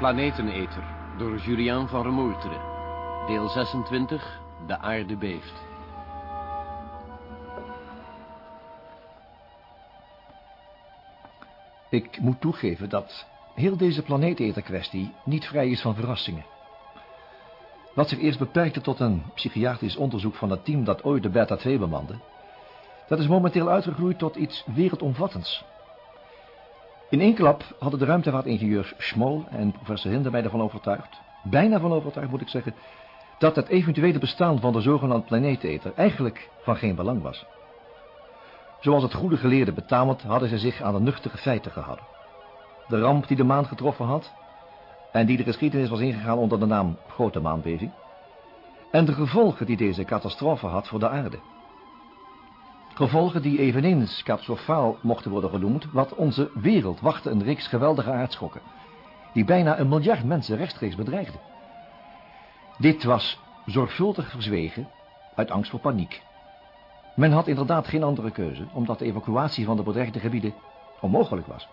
Planeteneter door Julian van Remoerteren. Deel 26, De aarde beeft. Ik moet toegeven dat heel deze planeeteter-kwestie niet vrij is van verrassingen. Wat zich eerst beperkte tot een psychiatrisch onderzoek van het team dat ooit de Beta-2 bemande, dat is momenteel uitgegroeid tot iets wereldomvattends. In één klap hadden de ruimtevaartingenieurs Schmol en professor Hinder mij ervan overtuigd, bijna van overtuigd moet ik zeggen, dat het eventuele bestaan van de zogenaamde planeeteter eigenlijk van geen belang was. Zoals het goede geleerde betamend hadden zij zich aan de nuchtere feiten gehouden. De ramp die de maan getroffen had, en die de geschiedenis was ingegaan onder de naam Grote Maanbeving, en de gevolgen die deze catastrofe had voor de aarde. Gevolgen die eveneens catastrofaal mochten worden genoemd, wat onze wereld wachtte een reeks geweldige aardschokken, die bijna een miljard mensen rechtstreeks bedreigden. Dit was zorgvuldig verzwegen uit angst voor paniek. Men had inderdaad geen andere keuze, omdat de evacuatie van de bedreigde gebieden onmogelijk was.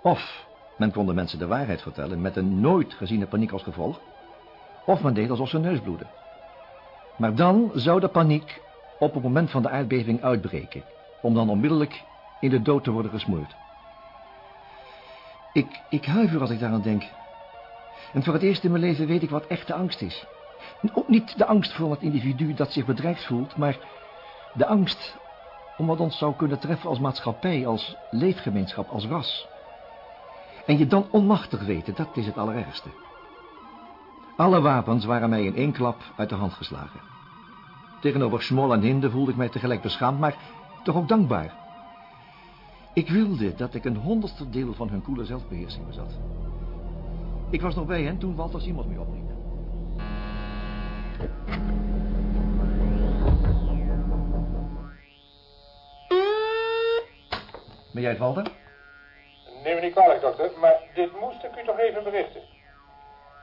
Of men kon de mensen de waarheid vertellen met een nooit geziene paniek als gevolg, of men deed alsof ze neus bloedde. Maar dan zou de paniek op het moment van de aardbeving uitbreken, om dan onmiddellijk in de dood te worden gesmoord. Ik, ik huiver als ik daaraan denk. En voor het eerst in mijn leven weet ik wat echte angst is. Ook niet de angst voor het individu dat zich bedreigd voelt, maar de angst om wat ons zou kunnen treffen als maatschappij, als leefgemeenschap, als ras. En je dan onmachtig weten, dat is het allerergste. Alle wapens waren mij in één klap uit de hand geslagen. Tegenover Smol en Hinde voelde ik mij tegelijk beschaamd, maar toch ook dankbaar. Ik wilde dat ik een honderdste deel van hun koele zelfbeheersing bezat. Ik was nog bij hen toen Walter Simons me opriep. Ben jij het, Walter? Neem me niet kwalijk, dokter, maar dit moest ik u toch even berichten.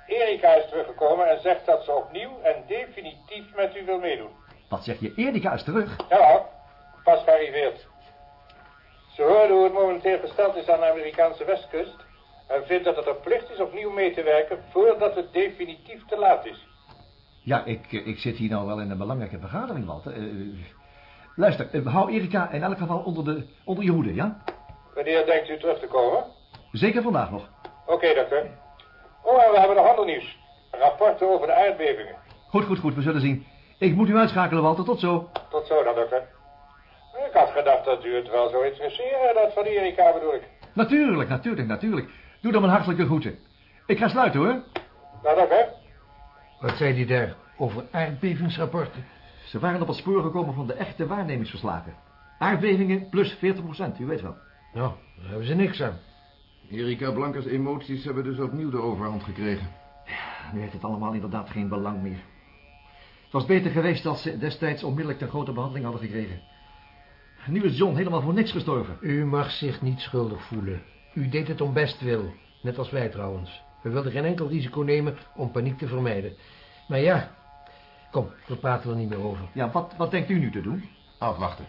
Erika is teruggekomen en zegt dat ze opnieuw en definitief met u wil meedoen. Wat zeg je? Erika is terug. Ja, pas gearriveerd. Ze hoorde hoe het momenteel gesteld is aan de Amerikaanse westkust... en vindt dat het er plicht is opnieuw mee te werken voordat het definitief te laat is. Ja, ik, ik zit hier nou wel in een belangrijke vergadering, Walter. Uh, luister, uh, hou Erika in elk geval onder, de, onder je hoede, ja? Wanneer denkt u terug te komen? Zeker vandaag nog. Oké, dokter. Oh, en we hebben nog ander nieuws. Rapporten over de aardbevingen. Goed, goed, goed. We zullen zien. Ik moet u uitschakelen, Walter. Tot zo. Tot zo dan, dokter. Ik had gedacht dat u het wel zou interesseren, dat van Erika bedoel ik. Natuurlijk, natuurlijk, natuurlijk. Doe dan mijn hartelijke groeten. Ik ga sluiten, hoor. Nou, dokter. Wat zei die daar over aardbevingsrapporten? Ze waren op het spoor gekomen van de echte waarnemingsverslagen. Aardbevingen plus 40 procent, u weet wel. Nou, daar hebben ze niks aan. Erika Blankers emoties hebben dus opnieuw de overhand gekregen. Ja, nu heeft het allemaal inderdaad geen belang meer. Het was beter geweest als ze destijds onmiddellijk een grote behandeling hadden gekregen. Nu is John helemaal voor niks gestorven. U mag zich niet schuldig voelen. U deed het om bestwil, net als wij trouwens. We wilden geen enkel risico nemen om paniek te vermijden. Maar ja, kom, we praten er niet meer over. Ja, wat, wat denkt u nu te doen? Afwachten.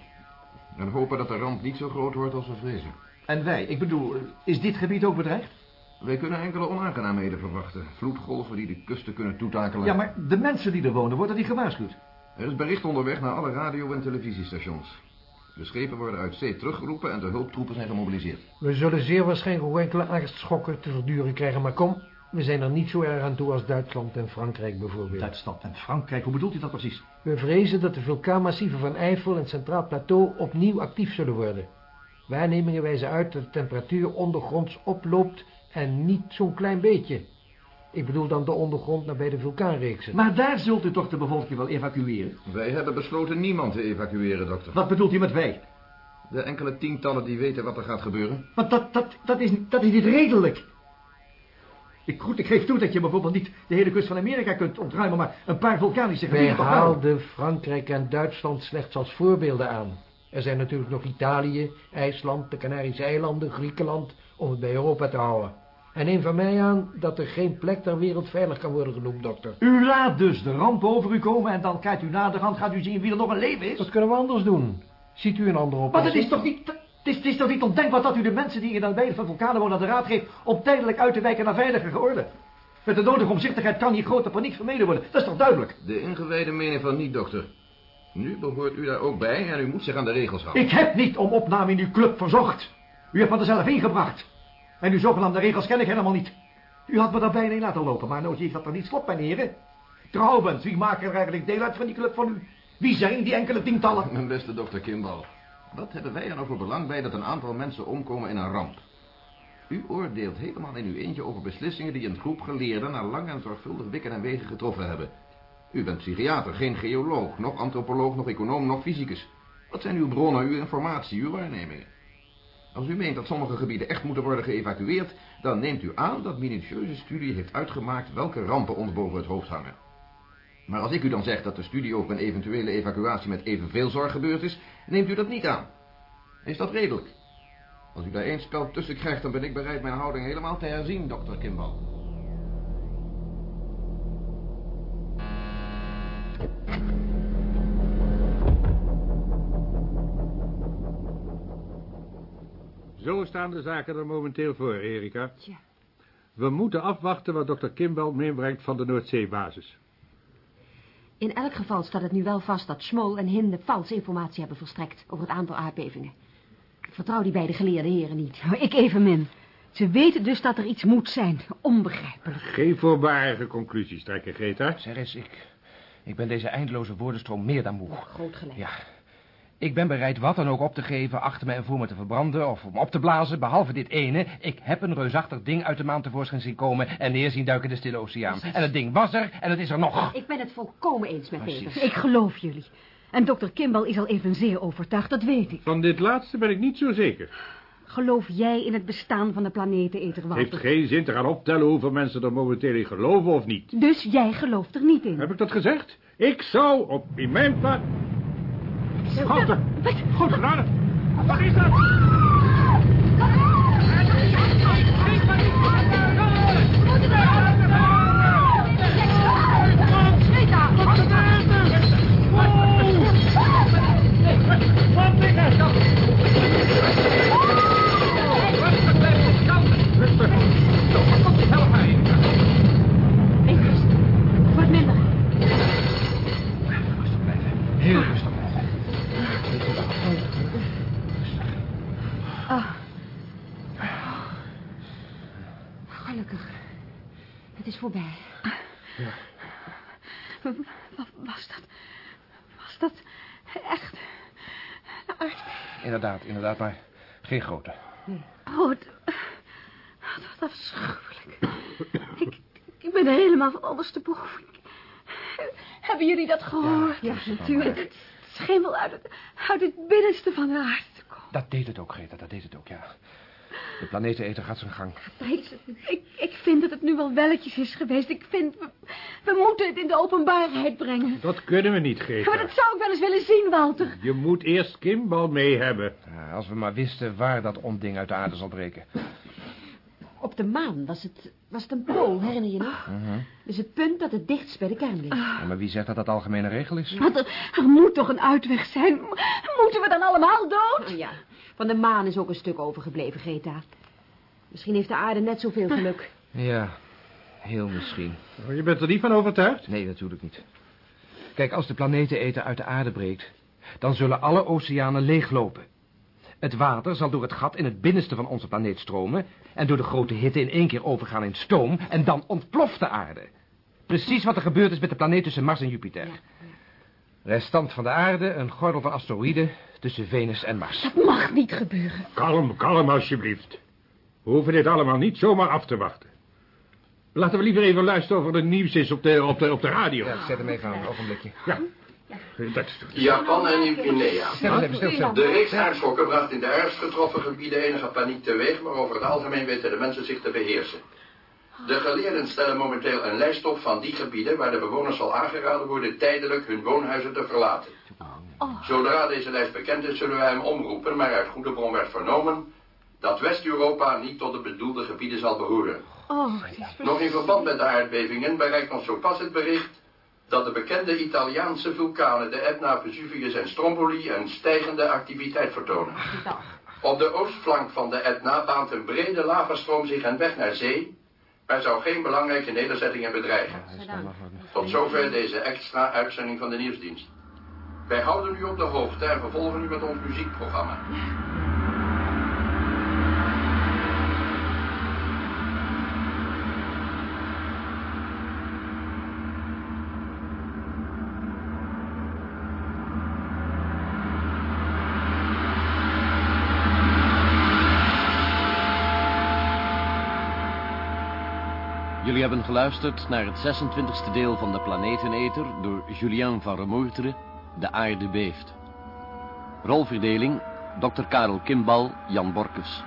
En hopen dat de ramp niet zo groot wordt als we vrezen. En wij, ik bedoel, is dit gebied ook bedreigd? Wij kunnen enkele onaangenaamheden verwachten. Vloedgolven die de kusten kunnen toetakelen. Ja, maar de mensen die er wonen, worden die gewaarschuwd? Er is bericht onderweg naar alle radio- en televisiestations. De schepen worden uit zee teruggeroepen en de hulptroepen zijn gemobiliseerd. We zullen zeer waarschijnlijk ook enkele angstschokken te verduren krijgen, maar kom, we zijn er niet zo erg aan toe als Duitsland en Frankrijk bijvoorbeeld. Duitsland en Frankrijk, hoe bedoelt u dat precies? We vrezen dat de vulkaanmassieven van Eifel en het Centraal Plateau opnieuw actief zullen worden. Waarnemingen wijzen uit dat de temperatuur ondergronds oploopt en niet zo'n klein beetje. Ik bedoel dan de ondergrond nabij de vulkaanreeksen. Maar daar zult u toch de bevolking wel evacueren? Wij hebben besloten niemand te evacueren, dokter. Wat bedoelt u met wij? De enkele tientallen die weten wat er gaat gebeuren. Want dat, dat, dat, is, dat is niet redelijk. Ik, goed, ik geef toe dat je bijvoorbeeld niet de hele kust van Amerika kunt ontruimen, maar een paar vulkanische Wij gebieden wel. haalden Frankrijk en Duitsland slechts als voorbeelden aan. Er zijn natuurlijk nog Italië, IJsland, de Canarische eilanden, Griekenland, om het bij Europa te houden. En neem van mij aan dat er geen plek ter wereld veilig kan worden genoemd, dokter. U laat dus de ramp over u komen en dan kijkt u naderhand, gaat u zien wie er nog een leven is. Wat kunnen we anders doen? Ziet u een andere Maar oplossing? dat is toch niet... Het is, het is toch niet ondenkbaar dat u de mensen die in de beide van vulkanen wonen aan de raad geeft om tijdelijk uit te wijken naar veilige orde. Met de nodige omzichtigheid kan hier grote paniek vermeden worden. Dat is toch duidelijk? De ingewijde mening van niet, dokter. Nu behoort u daar ook bij en u moet zich aan de regels houden. Ik heb niet om opname in uw club verzocht. U hebt me er zelf ingebracht. En uw zogenaamde regels ken ik helemaal niet. U had me daar bijna in laten lopen, maar nou zie ik dat er niet klopt, mijn heren. Trouwens, wie maken er eigenlijk deel uit van die club van u? Wie zijn die enkele tientallen? Mijn beste dokter Kimball. Wat hebben wij er nou voor belang bij dat een aantal mensen omkomen in een ramp? U oordeelt helemaal in uw eentje over beslissingen die een groep geleerden... naar lang en zorgvuldig wikken en wegen getroffen hebben. U bent psychiater, geen geoloog, nog antropoloog, nog econoom, nog fysicus. Wat zijn uw bronnen, uw informatie, uw waarnemingen? Als u meent dat sommige gebieden echt moeten worden geëvacueerd... dan neemt u aan dat minutieuze studie heeft uitgemaakt... welke rampen ons boven het hoofd hangen. Maar als ik u dan zeg dat de studie over een eventuele evacuatie met evenveel zorg gebeurd is... neemt u dat niet aan. Is dat redelijk? Als u daar één spel tussen krijgt, dan ben ik bereid mijn houding helemaal te herzien, dokter Kimball. Zo staan de zaken er momenteel voor, Erika. Tja. We moeten afwachten wat dokter Kimball meebrengt van de Noordzeebasis. In elk geval staat het nu wel vast dat Schmol en Hinde valse informatie hebben verstrekt over het aantal aardbevingen. Ik vertrouw die beide geleerde heren niet. Ik evenmin. Ze weten dus dat er iets moet zijn. Onbegrijpelijk. Geen voorbarige conclusies trekken, Greta. Zeg eens, ik, ik ben deze eindeloze woordenstroom meer dan moe. Groot gelijk. Ja, ik ben bereid wat dan ook op te geven, achter me en voor me te verbranden of om op te blazen, behalve dit ene. Ik heb een reusachtig ding uit de maan tevoorschijn zien komen en neer zien duiken de stille oceaan. En het ding was er en het is er nog. Ik ben het volkomen eens met. Peter. Ik geloof jullie. En dokter Kimball is al evenzeer overtuigd, dat weet ik. Van dit laatste ben ik niet zo zeker. Geloof jij in het bestaan van de planeteneter, Het heeft geen zin te gaan optellen hoeveel mensen er momenteel in geloven of niet. Dus jij gelooft er niet in? Heb ik dat gezegd? Ik zou op in mijn plaats... Grote, goed gedaan. Wat is dat? Is voorbij. wa- was dat... Was dat echt... Inderdaad, inderdaad, maar geen grote. Oh, het- wat afschuwelijk. Ik, ik ben helemaal van ondersteboven. Hebben jullie dat gehoord? Ja, natuurlijk. Het scheen wel uit het, uit het binnenste van de aarde te komen. Dat deed het ook, Greta, dat deed het ook, ja. De planeteneter gaat zijn gang. Ik, ik, ik vind dat het nu wel welletjes is geweest. Ik vind, we, we moeten het in de openbaarheid brengen. Dat kunnen we niet, Maar Greta. dat zou ik wel eens willen zien, Walter. Je moet eerst Kimball mee hebben. Ja, als we maar wisten waar dat onding uit de aarde zal breken. Op de maan was het, was het een pool, herinner je nog? Mhm. Dus het punt dat het dichtst bij de kern ligt. Ja, maar wie zegt dat dat algemene regel is? Want er, er moet toch een uitweg zijn. Moeten we dan allemaal dood? Oh ja, van de maan is ook een stuk overgebleven, Greta. Misschien heeft de aarde net zoveel geluk. Ja, heel misschien. Oh, Je bent er niet van overtuigd? Nee, natuurlijk niet. Kijk, als de planeteneter uit de aarde breekt... dan zullen alle oceanen leeglopen. Het water zal door het gat in het binnenste van onze planeet stromen... en door de grote hitte in één keer overgaan in stoom... en dan ontploft de aarde. Precies wat er gebeurd is met de planeet tussen Mars en Jupiter. Restant van de aarde, een gordel van asteroïden... tussen Venus en Mars. Dat mag niet gebeuren. Kalm, kalm alsjeblieft. We hoeven dit allemaal niet zomaar af te wachten. Laten we liever even luisteren of er nieuws is op de, op de, op de radio. Ja, ik zet hem even aan, een ogenblikje. Ja. Dat, Japan en Nieuw-Guinea. Stil, stil. De reeks aardschokken bracht in de ergst getroffen gebieden enige paniek teweeg, maar over het algemeen weten de mensen zich te beheersen. De geleerden stellen momenteel een lijst op van die gebieden waar de bewoners zal aangeraden worden tijdelijk hun woonhuizen te verlaten. Zodra deze lijst bekend is, zullen wij hem omroepen, maar uit goede bron werd vernomen dat West-Europa niet tot de bedoelde gebieden zal behoren. Oh, Nog in verband met de aardbevingen bereikt ons zo pas het bericht dat de bekende Italiaanse vulkanen, de Etna, Vesuvius en Stromboli, een stijgende activiteit vertonen. Op de oostflank van de Etna baant een brede lavastroom zich een weg naar zee, maar zou geen belangrijke nederzettingen bedreigen. Tot zover deze extra uitzending van de nieuwsdienst. Wij houden u op de hoogte en vervolgen u met ons muziekprogramma. Jullie hebben geluisterd naar het 26e deel van de Planeteneter door Julien van Remoerteren, De Aarde Beeft. Rolverdeling, Dr. Karel Kimbal, Jan Borkes.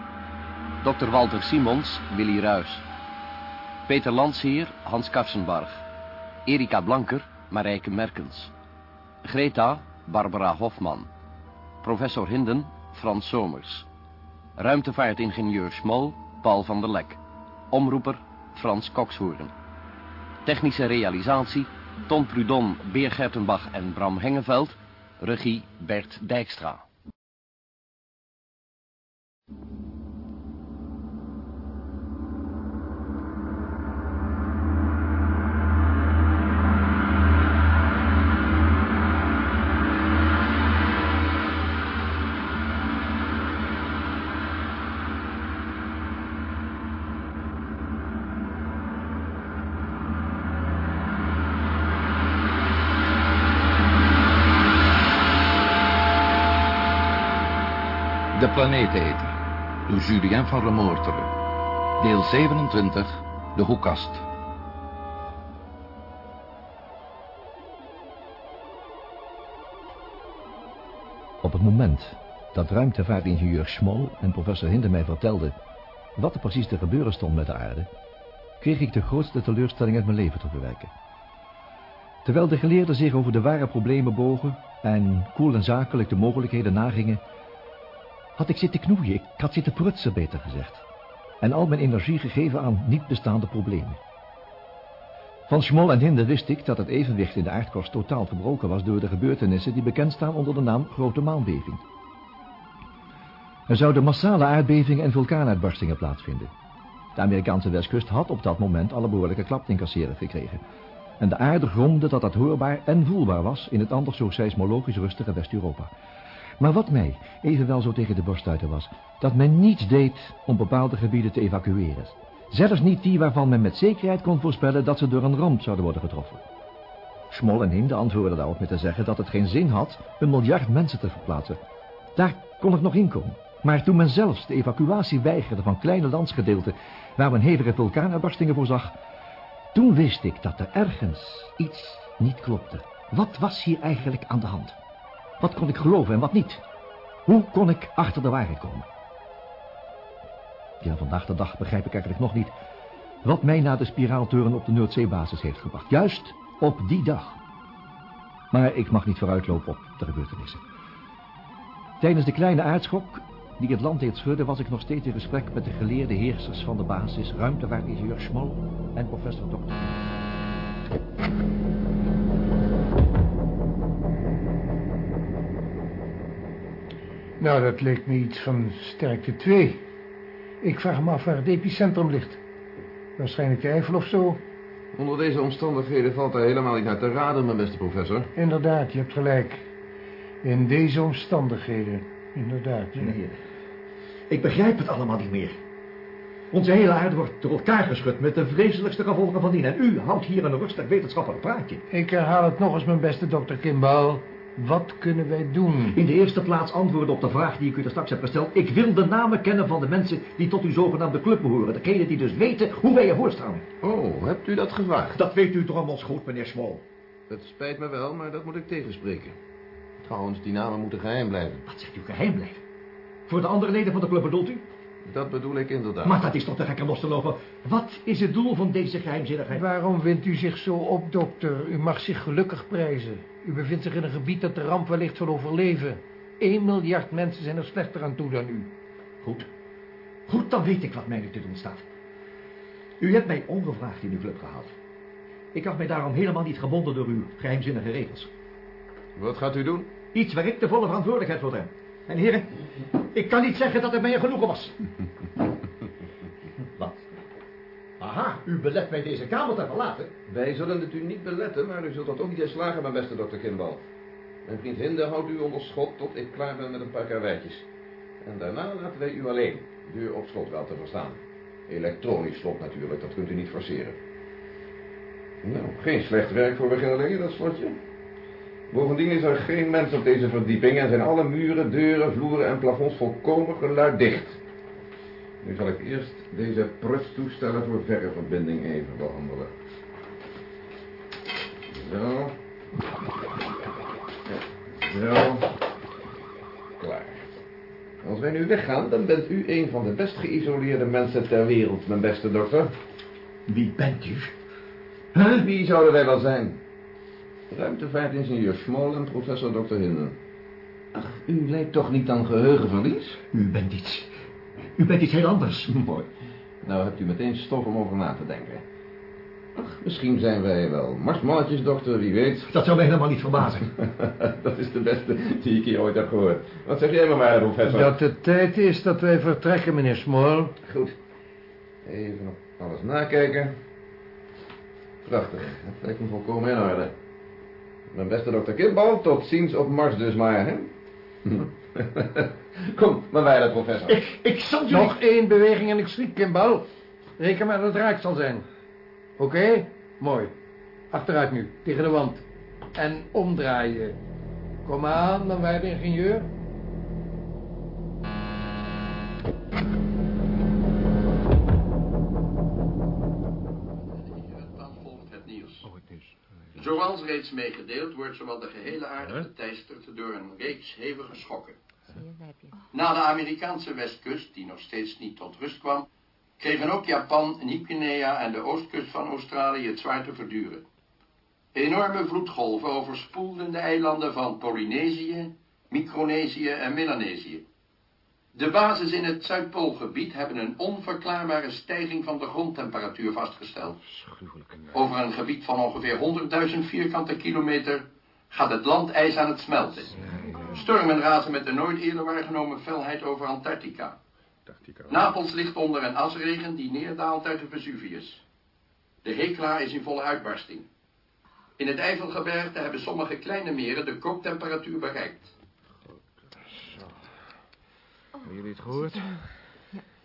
Dr. Walter Simons, Willy Ruys. Peter Landsheer, Hans Karsenbarg. Erika Blanker, Marijke Merkens. Greta, Barbara Hofman. Professor Hinden, Frans Somers. Ruimtevaartingenieur Schmol, Paul van der Lek. Omroeper, Frans Kokshoorn. Technische realisatie, Ton Prudon, Beer Gertenbach en Bram Hengeveld. Regie, Bert Dijkstra. De Planeeteter, door Julien van Remoorteren. Deel 27, De Hoekast. Op het moment dat ruimtevaartingenieur Schmol en professor Hinde mij vertelden wat er precies te gebeuren stond met de aarde, kreeg ik de grootste teleurstelling uit mijn leven te verwerken. Terwijl de geleerden zich over de ware problemen bogen en koel en zakelijk de mogelijkheden nagingen, had ik zitten knoeien, ik had zitten prutsen, beter gezegd. En al mijn energie gegeven aan niet bestaande problemen. Van Schmol en Hinde wist ik dat het evenwicht in de aardkorst totaal verbroken was door de gebeurtenissen die bekend staan onder de naam Grote Maanbeving. Er zouden massale aardbevingen en vulkaanuitbarstingen plaatsvinden. De Amerikaanse westkust had op dat moment alle behoorlijke klap te incasseren gekregen. En de aarde gromde dat dat hoorbaar en voelbaar was in het anders zo seismologisch rustige West-Europa. Maar wat mij evenwel zo tegen de borst stuiten was, dat men niets deed om bepaalde gebieden te evacueren. Zelfs niet die waarvan men met zekerheid kon voorspellen dat ze door een ramp zouden worden getroffen. Schmol en Hinde antwoordden daarop met te zeggen dat het geen zin had een miljard mensen te verplaatsen. Daar kon het nog in komen. Maar toen men zelfs de evacuatie weigerde van kleine landsgedeelten waar men hevige vulkaanuitbarstingen voorzag, toen wist ik dat er ergens iets niet klopte. Wat was hier eigenlijk aan de hand? Wat kon ik geloven en wat niet? Hoe kon ik achter de waarheid komen? Ja, vandaag de dag begrijp ik eigenlijk nog niet... wat mij naar de spiraaltoren op de Noordzeebasis heeft gebracht. Juist op die dag. Maar ik mag niet vooruitlopen op de gebeurtenissen. Tijdens de kleine aardschok die het land deed schudden... was ik nog steeds in gesprek met de geleerde heersers van de basis... ruimtevaartingenieur Schmol en professor Dokter. Nou, dat leek me iets van sterkte 2. Ik vraag me af waar het epicentrum ligt. Waarschijnlijk de Eifel of zo. Onder deze omstandigheden valt er helemaal niet naar te raden, mijn beste professor. Inderdaad, je hebt gelijk. In deze omstandigheden. Inderdaad. Ja. Nee, ik begrijp het allemaal niet meer. Onze hele aarde wordt door elkaar geschud met de vreselijkste gevolgen van dien. En u houdt hier een rustig wetenschappelijk praatje. Ik herhaal het nog eens, mijn beste dokter Kimball. Wat kunnen wij doen? In de eerste plaats antwoorden op de vraag die ik u er straks heb gesteld. Ik wil de namen kennen van de mensen die tot uw zogenaamde club behoren. Degenen die dus weten hoe wij ervoor staan. Oh, hebt u dat gevraagd? Dat weet u toch allemaal goed, meneer Smol. Het spijt me wel, maar dat moet ik tegenspreken. Trouwens, die namen moeten geheim blijven. Wat zegt u geheim blijven? Voor de andere leden van de club bedoelt u? Dat bedoel ik inderdaad. Maar dat is toch te gekke los te lopen. Wat is het doel van deze geheimzinnigheid? Waarom wint u zich zo op, dokter? U mag zich gelukkig prijzen. U bevindt zich in een gebied dat de ramp wellicht zal overleven. 1 miljard mensen zijn er slechter aan toe dan u. Goed. Goed, dan weet ik wat mij nu te doen staat. U hebt mij ongevraagd in uw club gehaald. Ik had mij daarom helemaal niet gebonden door uw geheimzinnige regels. Wat gaat u doen? Iets waar ik de volle verantwoordelijkheid voor heb. En heren, ik kan niet zeggen dat het mij een genoegen was. U belet mij deze kamer te verlaten. Wij zullen het u niet beletten, maar u zult dat ook niet in slagen, mijn beste dokter Kimball. Mijn vriend Hinde houdt u onder schot tot ik klaar ben met een paar karweitjes. En daarna laten wij u alleen, deur op slot wel te verstaan. Elektronisch slot natuurlijk, dat kunt u niet forceren. Nou, geen slecht werk voor beginnelingen, dat slotje. Bovendien is er geen mens op deze verdieping en zijn alle muren, deuren, vloeren en plafonds volkomen geluiddicht. Nu zal ik eerst deze pruttoestellen voor verreverbinding even behandelen. Zo. Zo. Klaar. Als wij nu weggaan, dan bent u een van de best geïsoleerde mensen ter wereld, mijn beste dokter. Wie bent u? Huh? Wie zouden wij wel zijn? Ruimtevaartingenieur Schmol en professor Dr. Hinden. Ach, u lijkt toch niet aan geheugenverlies? U bent iets... U bent iets heel anders. Mooi. Nou hebt u meteen stof om over na te denken. Ach, misschien zijn wij wel marsmannetjes, dokter, wie weet. Dat zou mij helemaal niet verbazen. dat is de beste die ik hier ooit heb gehoord. Wat zeg jij maar, maar professor? Dat het tijd is dat wij vertrekken, meneer Small. Goed. Even nog alles nakijken. Prachtig. Het lijkt me volkomen in orde. Mijn beste dokter Kimball, tot ziens op Mars dus maar, hè? Kom, maar wij dat, professor. Ik, ik zal jullie... Nog één beweging en ik schiet, Kimball. Reken maar dat het raak zal zijn. Oké? Mooi. Achteruit nu, tegen de wand. En omdraaien. Kom aan, dan wij de ingenieur. volgt het nieuws. Zoals reeds meegedeeld wordt zowel de gehele aarde geteisterd door een reeks hevige schokken. Na de Amerikaanse westkust, die nog steeds niet tot rust kwam, kregen ook Japan, Nieuw-Guinea en de oostkust van Australië het zwaar te verduren. Enorme vloedgolven overspoelden de eilanden van Polynesië, Micronesië en Melanesië. De bases in het Zuidpoolgebied hebben een onverklaarbare stijging van de grondtemperatuur vastgesteld. Over een gebied van ongeveer 100.000 vierkante kilometer gaat het landijs aan het smelten. Stormen razen met de nooit eerder waargenomen felheid over Antarctica. Napels ligt onder een asregen die neerdaalt uit de Vesuvius. De Hekla is in volle uitbarsting. In het Eifelgebergte hebben sommige kleine meren de kooktemperatuur bereikt. Hebben jullie het gehoord?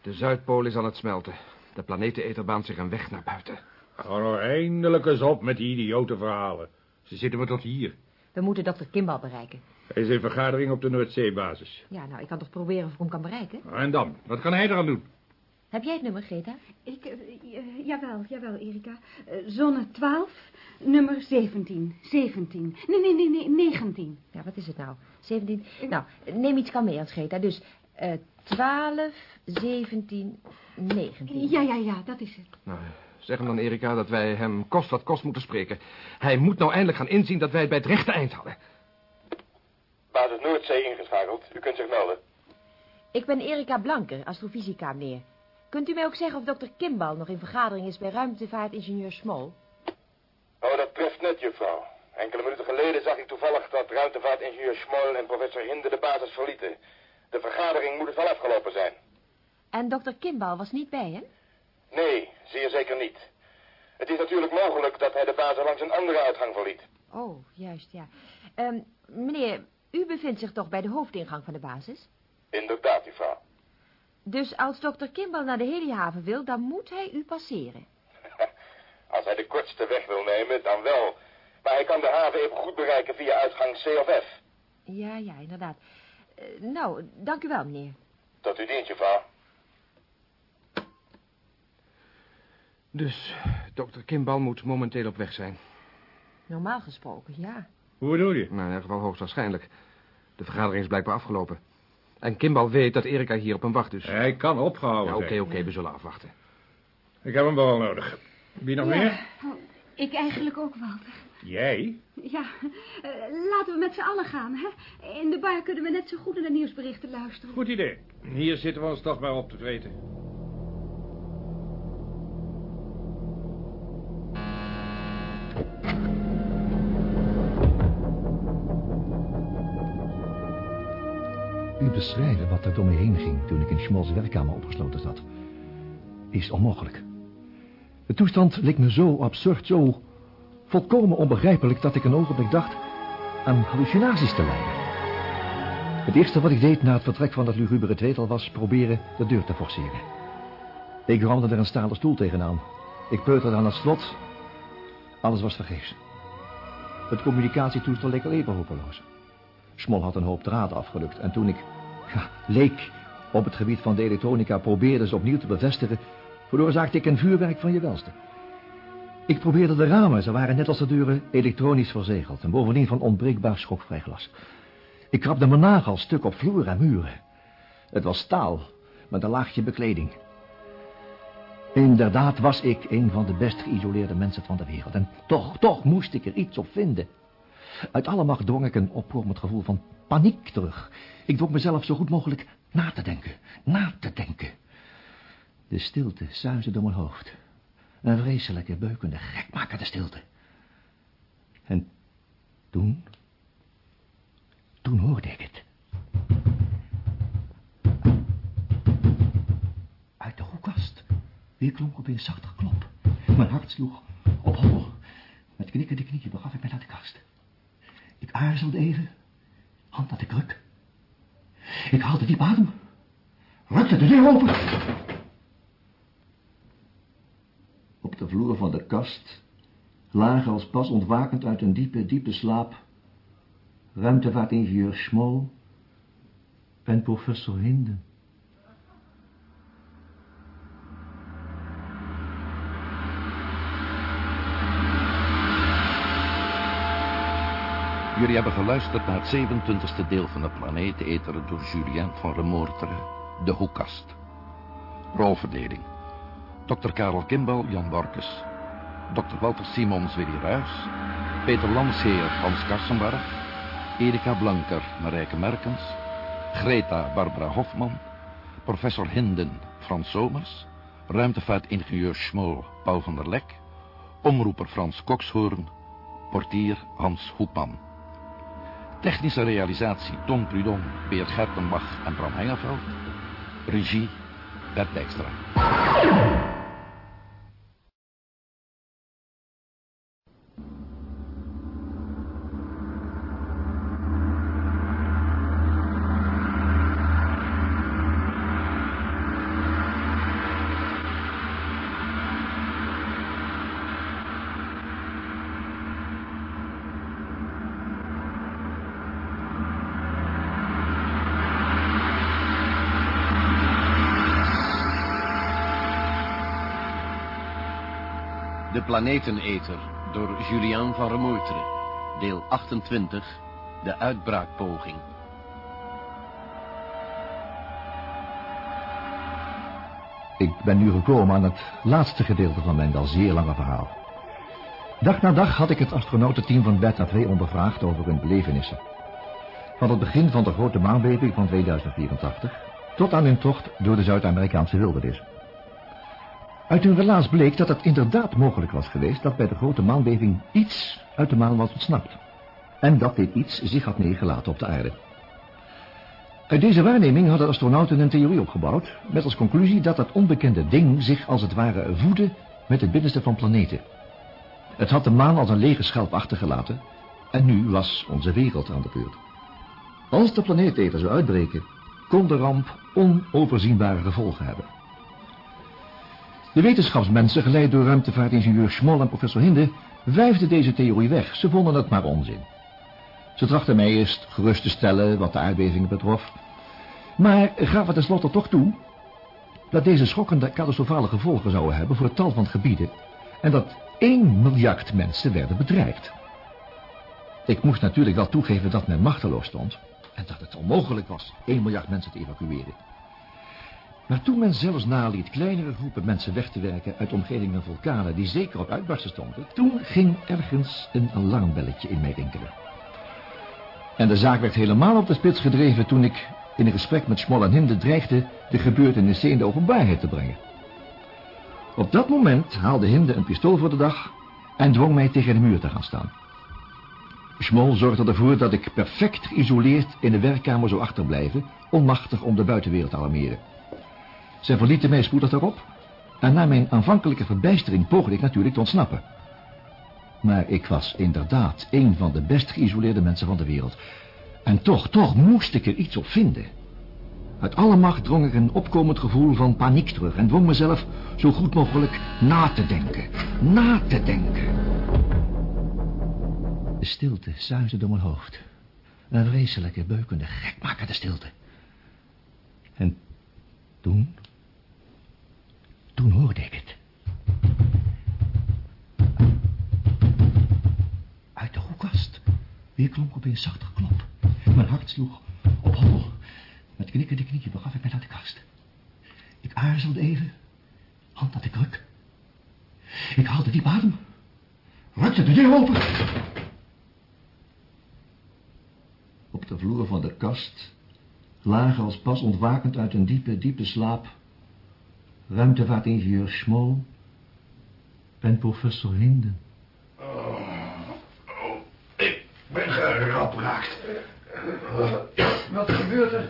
De Zuidpool is aan het smelten. De planeteneter baant zich een weg naar buiten. Hou nou eindelijk eens op met die idiote verhalen. Ze zitten me tot hier. We moeten dokter Kimball bereiken. Hij is in vergadering op de Noordzeebasis. Ja, nou, ik kan toch proberen of ik hem kan bereiken? En dan? Wat kan hij eraan doen? Heb jij het nummer, Greta? Ik, uh, jawel, jawel, Erika. Uh, zone 12, nummer 17. 17. Nee, nee, nee, nee, 19. Ja, wat is het nou? 17. Nou, neem iets kan mee aan, Greta. Dus uh, 12, 17, 19. Ja, ja, ja, dat is het. Nou, zeg hem dan, Erika, dat wij hem kost wat kost moeten spreken. Hij moet nou eindelijk gaan inzien dat wij het bij het rechte eind hadden. Basis Noordzee ingeschakeld. U kunt zich melden. Ik ben Erika Blanker, astrofysica, meneer. Kunt u mij ook zeggen of dokter Kimball nog in vergadering is bij ruimtevaartingenieur Smol? Oh, dat treft net, juffrouw. Enkele minuten geleden zag ik toevallig dat ruimtevaartingenieur Smol en professor Hinde de basis verlieten. De vergadering moet het wel afgelopen zijn. En dokter Kimball was niet bij hem? Nee, zeer zeker niet. Het is natuurlijk mogelijk dat hij de basis langs een andere uitgang verliet. Oh, juist, ja. Um, meneer, u bevindt zich toch bij de hoofdingang van de basis? Inderdaad, juffrouw. Dus als dokter Kimball naar de helihaven wil, dan moet hij u passeren. als hij de kortste weg wil nemen, dan wel. Maar hij kan de haven even goed bereiken via uitgang C of F. Ja, ja, inderdaad. Uh, nou, dank u wel, meneer. Tot uw dienst, juffrouw. Dus dokter Kimball moet momenteel op weg zijn. Normaal gesproken, ja. Hoe bedoel je? Nou, in ieder geval hoogstwaarschijnlijk. De vergadering is blijkbaar afgelopen. En Kimball weet dat Erika hier op hem wacht, dus... Hij kan opgehouden ja, Oké, oké, we zullen afwachten. Ik heb hem wel nodig. Wie nog ja, meer? Ik eigenlijk ook, Walter. Jij? Ja, uh, laten we met z'n allen gaan, hè? In de bar kunnen we net zo goed naar de nieuwsberichten luisteren. Goed idee. Hier zitten we ons toch maar op te vreten. Beschrijven wat er door me heen ging toen ik in Schmols werkkamer opgesloten zat, is onmogelijk. De toestand leek me zo absurd, zo volkomen onbegrijpelijk dat ik een ogenblik dacht aan hallucinaties te lijden. Het eerste wat ik deed na het vertrek van dat lugubere tweetal was proberen de deur te forceren. Ik ramde er een stalen stoel tegenaan. Ik peuterde aan het slot. Alles was vergeefs. Het communicatietoestel leek al even hopeloos. Smol had een hoop draad afgelukt en toen ik, leek op het gebied van de elektronica probeerde ze opnieuw te bevestigen, veroorzaakte ik een vuurwerk van je welste. Ik probeerde de ramen, ze waren net als de deuren elektronisch verzegeld en bovendien van onbreekbaar schokvrij glas. Ik krabde mijn nagel stuk op vloer en muren. Het was staal, met een laagje bekleding. Inderdaad was ik een van de best geïsoleerde mensen van de wereld. En toch, toch moest ik er iets op vinden. Uit alle macht dwong ik een opkomend gevoel van paniek terug. Ik dwong mezelf zo goed mogelijk na te denken, na te denken. De stilte suisde door mijn hoofd. Een vreselijke, beukende, gekmakende stilte. En toen... Toen hoorde ik het. Uit de hoekkast. Weer klonk op een zacht geklop. Mijn hart sloeg op hol. Met knikkende knieën begaf ik mij naar de kast. Ik aarzelde even. Hand aan de kruk. Ik haalde diep adem. Rukte de deur open. Op de vloer van de kast lagen als pas ontwakend uit een diepe, diepe slaap ruimtevaartingenieur Schmol en professor Hinden. Jullie hebben geluisterd naar het 27e deel van de planeeteter door Julien van Remoortere, De Hoekast. Rolverdeling. Dr. Karel Kimbal, Jan Borkes. Dr. Walter Simons, Willy Ruijs. Peter Lansheer, Hans Karsenbarg. Erika Blanker, Marijke Merkens. Greta, Barbara Hofman. Professor Hinden, Frans Somers. Ruimtevaartingenieur Schmol, Paul van der Lek. Omroeper Frans Kokshoorn. Portier Hans Hoepman. Technische realisatie Tom Prudon, Beert Gertenbach en Bram Hengeveld. Regie Bert Dijkstra. De Planeteneter door Julian van Remoertere. Deel 28. De uitbraakpoging. Ik ben nu gekomen aan het laatste gedeelte van mijn wel zeer lange verhaal. Dag na dag had ik het astronautenteam van Beta 2 ondervraagd over hun belevenissen. Van het begin van de grote maanbeving van 2084 tot aan hun tocht door de Zuid-Amerikaanse wildernis. Uit hun relaas bleek dat het inderdaad mogelijk was geweest dat bij de grote maanbeving iets uit de maan was ontsnapt. En dat dit iets zich had neergelaten op de aarde. Uit deze waarneming hadden astronauten een theorie opgebouwd... met als conclusie dat dat onbekende ding zich als het ware voedde met het binnenste van planeten. Het had de maan als een lege schelp achtergelaten... en nu was onze wereld aan de beurt. Als de planeeteter zou uitbreken... kon de ramp onoverzienbare gevolgen hebben. De wetenschapsmensen, geleid door ruimtevaartingenieur Schmoll en professor Hinde... wijfden deze theorie weg. Ze vonden het maar onzin. Ze trachten mij eerst gerust te stellen wat de aardbevingen betrof. Maar gaven tenslotte toch toe... dat deze schokkende catastrofale gevolgen zouden hebben voor het tal van gebieden... en dat 1 miljard mensen werden bedreigd. Ik moest natuurlijk wel toegeven dat men machteloos stond... en dat het onmogelijk was 1 miljard mensen te evacueren. Maar toen men zelfs naliet kleinere groepen mensen weg te werken... uit omgevingen van vulkanen die zeker op uitbarsten stonden... toen ging ergens een alarmbelletje in mij rinkelen. En de zaak werd helemaal op de spits gedreven toen ik in een gesprek met Schmoll en Hinde dreigde de gebeurtenissen in de openbaarheid te brengen. Op dat moment haalde Hinde een pistool voor de dag en dwong mij tegen de muur te gaan staan. Schmol zorgde ervoor dat ik perfect geïsoleerd in de werkkamer zou achterblijven... onmachtig om de buitenwereld te alarmeren. Zij verlieten mij spoedig daarop... en na mijn aanvankelijke verbijstering poogde ik natuurlijk te ontsnappen. Maar ik was inderdaad een van de best geïsoleerde mensen van de wereld. En toch, toch moest ik er iets op vinden. Uit alle macht drong ik een opkomend gevoel van paniek terug... en dwong mezelf zo goed mogelijk na te denken. Na te denken. De stilte zuisde door mijn hoofd. Een vreselijke, beukende, gekmakende stilte. En toen... Toen hoorde ik het. Uit de hoekkast weer klonk opeens zacht geklop. Mijn hart sloeg op hol. Met knikkende knieën begaf ik mij naar de kast. Ik aarzelde even, hand aan de kruk. Ik haalde diep adem, rukte de deur open. Op de vloer van de kast lagen als pas ontwakend uit een diepe, diepe slaap ruimtevaartingenieur Schmol en professor Hinden. Ik ben gerapraakt. Wat gebeurt er?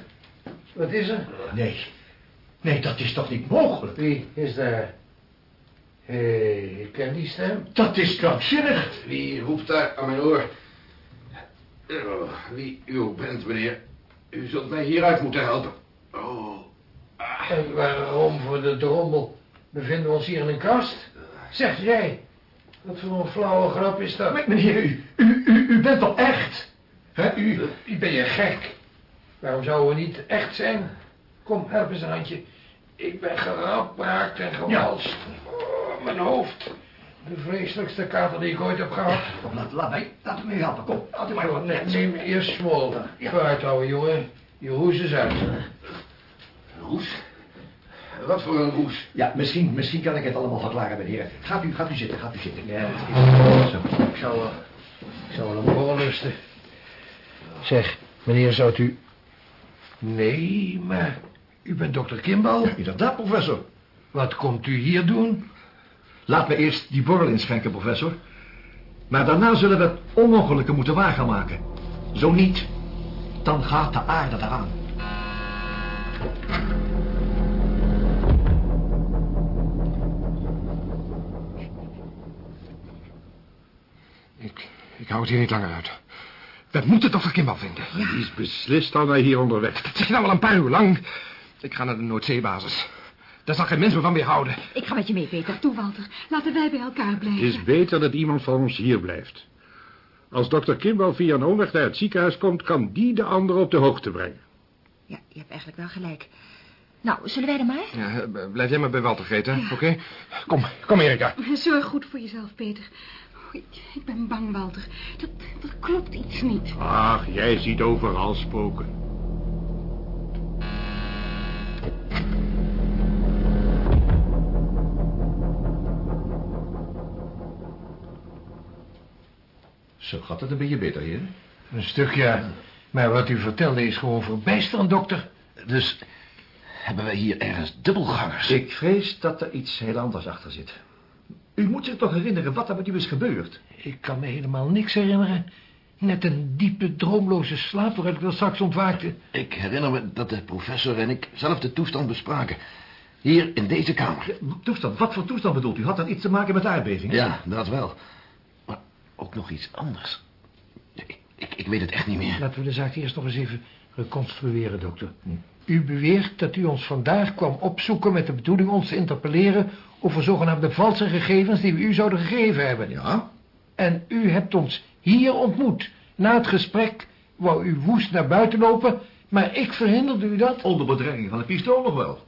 Wat is er? Nee, nee, dat is toch niet mogelijk? Wie is daar? Hé, hey, ik ken die stem. Dat is krankzinnig. Wie roept daar aan mijn oor? Oh, wie u bent, meneer. U zult mij hieruit moeten helpen. Oh. En waarom voor de drommel bevinden we ons hier in een kast? Zeg jij, wat voor een flauwe grap is dat? Maar meneer, u, u, u, u bent toch echt? Hè, u... U ben je gek. Waarom zouden we niet echt zijn? Kom, help eens een handje. Ik ben gerapraakt en gewalst. Oh, mijn hoofd. De vreselijkste kater die ik ooit heb gehad. Kom, laat, laat mij, laat mij helpen. Kom, laat u mij wat net. Neem eerst Smol. Ja. Vooruit, ouwe jongen. Je hoes is uit. Roes? Wat voor een roes? Ja, misschien, misschien kan ik het allemaal verklaren, meneer. Gaat u, gaat u zitten, gaat u zitten. Ja, zo. Ik zou wel, ik zou wel een borrel lusten. Zeg, meneer, zou u... Nee, maar u bent dokter Kimbal. Inderdaad, professor. Wat komt u hier doen? Laat me eerst die borrel inschenken, professor. Maar daarna zullen we het onmogelijke moeten waar gaan maken. Zo niet, dan gaat de aarde eraan. Ik, ik hou het hier niet langer uit. We moeten dokter Kimbal vinden. Die is beslist al naar hier onderweg. Dat zeg je nou al een paar uur lang. Ik ga naar de Noordzeebasis. Daar zal geen mens me van weerhouden. Ik ga met je mee, Peter. Toe, Walter. Laten wij bij elkaar Het blijven. is beter dat iemand van ons hier blijft. Als dokter Kimball via een omweg naar het ziekenhuis komt... kan die de ander op de hoogte brengen. Ja, je hebt eigenlijk wel gelijk. Nou, zullen wij er maar? Ja, blijf jij maar bij Walter, Greta, oké? Kom, kom Erika. Zorg goed voor jezelf, Peter. Ik, ik ben bang, Walter. Dat, dat klopt iets niet. Ach, jij ziet overal spoken. Zo gaat het een beetje beter, heer. Een stuk, ja. Maar wat u vertelde is gewoon verbijsterend, dokter. Dus hebben wij hier ergens dubbelgangers? Ik vrees dat er iets heel anders achter zit. U moet zich toch herinneren wat er met u is gebeurd? Ik kan me helemaal niks herinneren. Net een diepe, droomloze slaap waaruit ik wel straks ontwaakte. Ik herinner me dat de professor en ik zelf de toestand bespraken. Hier in deze kamer. Toestand, wat voor toestand bedoelt u? Had dat iets te maken met aardbevingen? Ja, dat wel. Maar ook nog iets anders. Ik, ik, ik weet het echt niet meer. Laten we de zaak eerst nog eens even reconstrueren, dokter. U beweert dat u ons vandaag kwam opzoeken met de bedoeling ons te interpelleren over zogenaamde valse gegevens die we u zouden gegeven hebben. Ja? En u hebt ons hier ontmoet. Na het gesprek wou u woest naar buiten lopen, maar ik verhinderde u dat. Onder bedreiging van een pistool nog wel.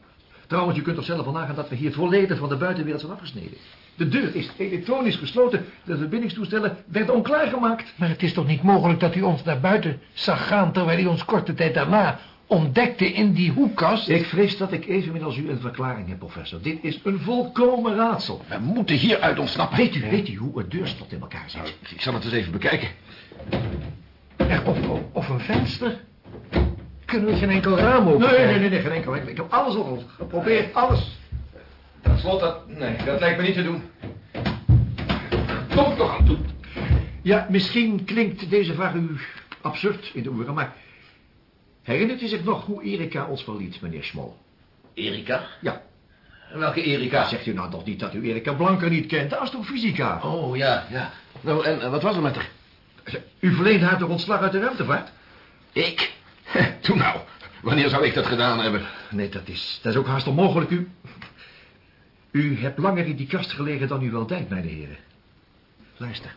Trouwens, u kunt toch zelf wel nagaan dat we hier volledig van de buitenwereld zijn afgesneden. De deur is elektronisch gesloten. De verbindingstoestellen werden onklaargemaakt. Maar het is toch niet mogelijk dat u ons naar buiten zag gaan... terwijl u ons korte tijd daarna ontdekte in die hoekkast? Ik vrees dat ik evenmin als u een verklaring heb, professor. Dit is een volkomen raadsel. We moeten hieruit ontsnappen. Weet u, weet u hoe het deurslot in elkaar zit? Ik zal het eens even bekijken. Of, of een venster? Kunnen we geen enkel raam open? Nee, nee, nee, nee, geen enkel. Ik ik heb alles al geprobeerd, alles. Dat slot, dat... Nee, dat lijkt me niet te doen. Kom toch aan toe. Ja, misschien klinkt deze vraag u absurd in de oren, maar... Herinnert u zich nog hoe Erika ons verliet, meneer Schmol? Erika? Ja. Welke Erika? Zegt u nou toch niet dat u Erika Blanker niet kent, de astrofysica? Oh, ja, ja. Nou, en, en wat was er met haar? U verleende haar toch ontslag uit de ruimtevaart? Ik? Toen nou. Wanneer zou ik dat gedaan hebben? Nee, dat is, dat is ook haast onmogelijk. U, u hebt langer in die kast gelegen dan u wel denkt, mijn heren. Luister.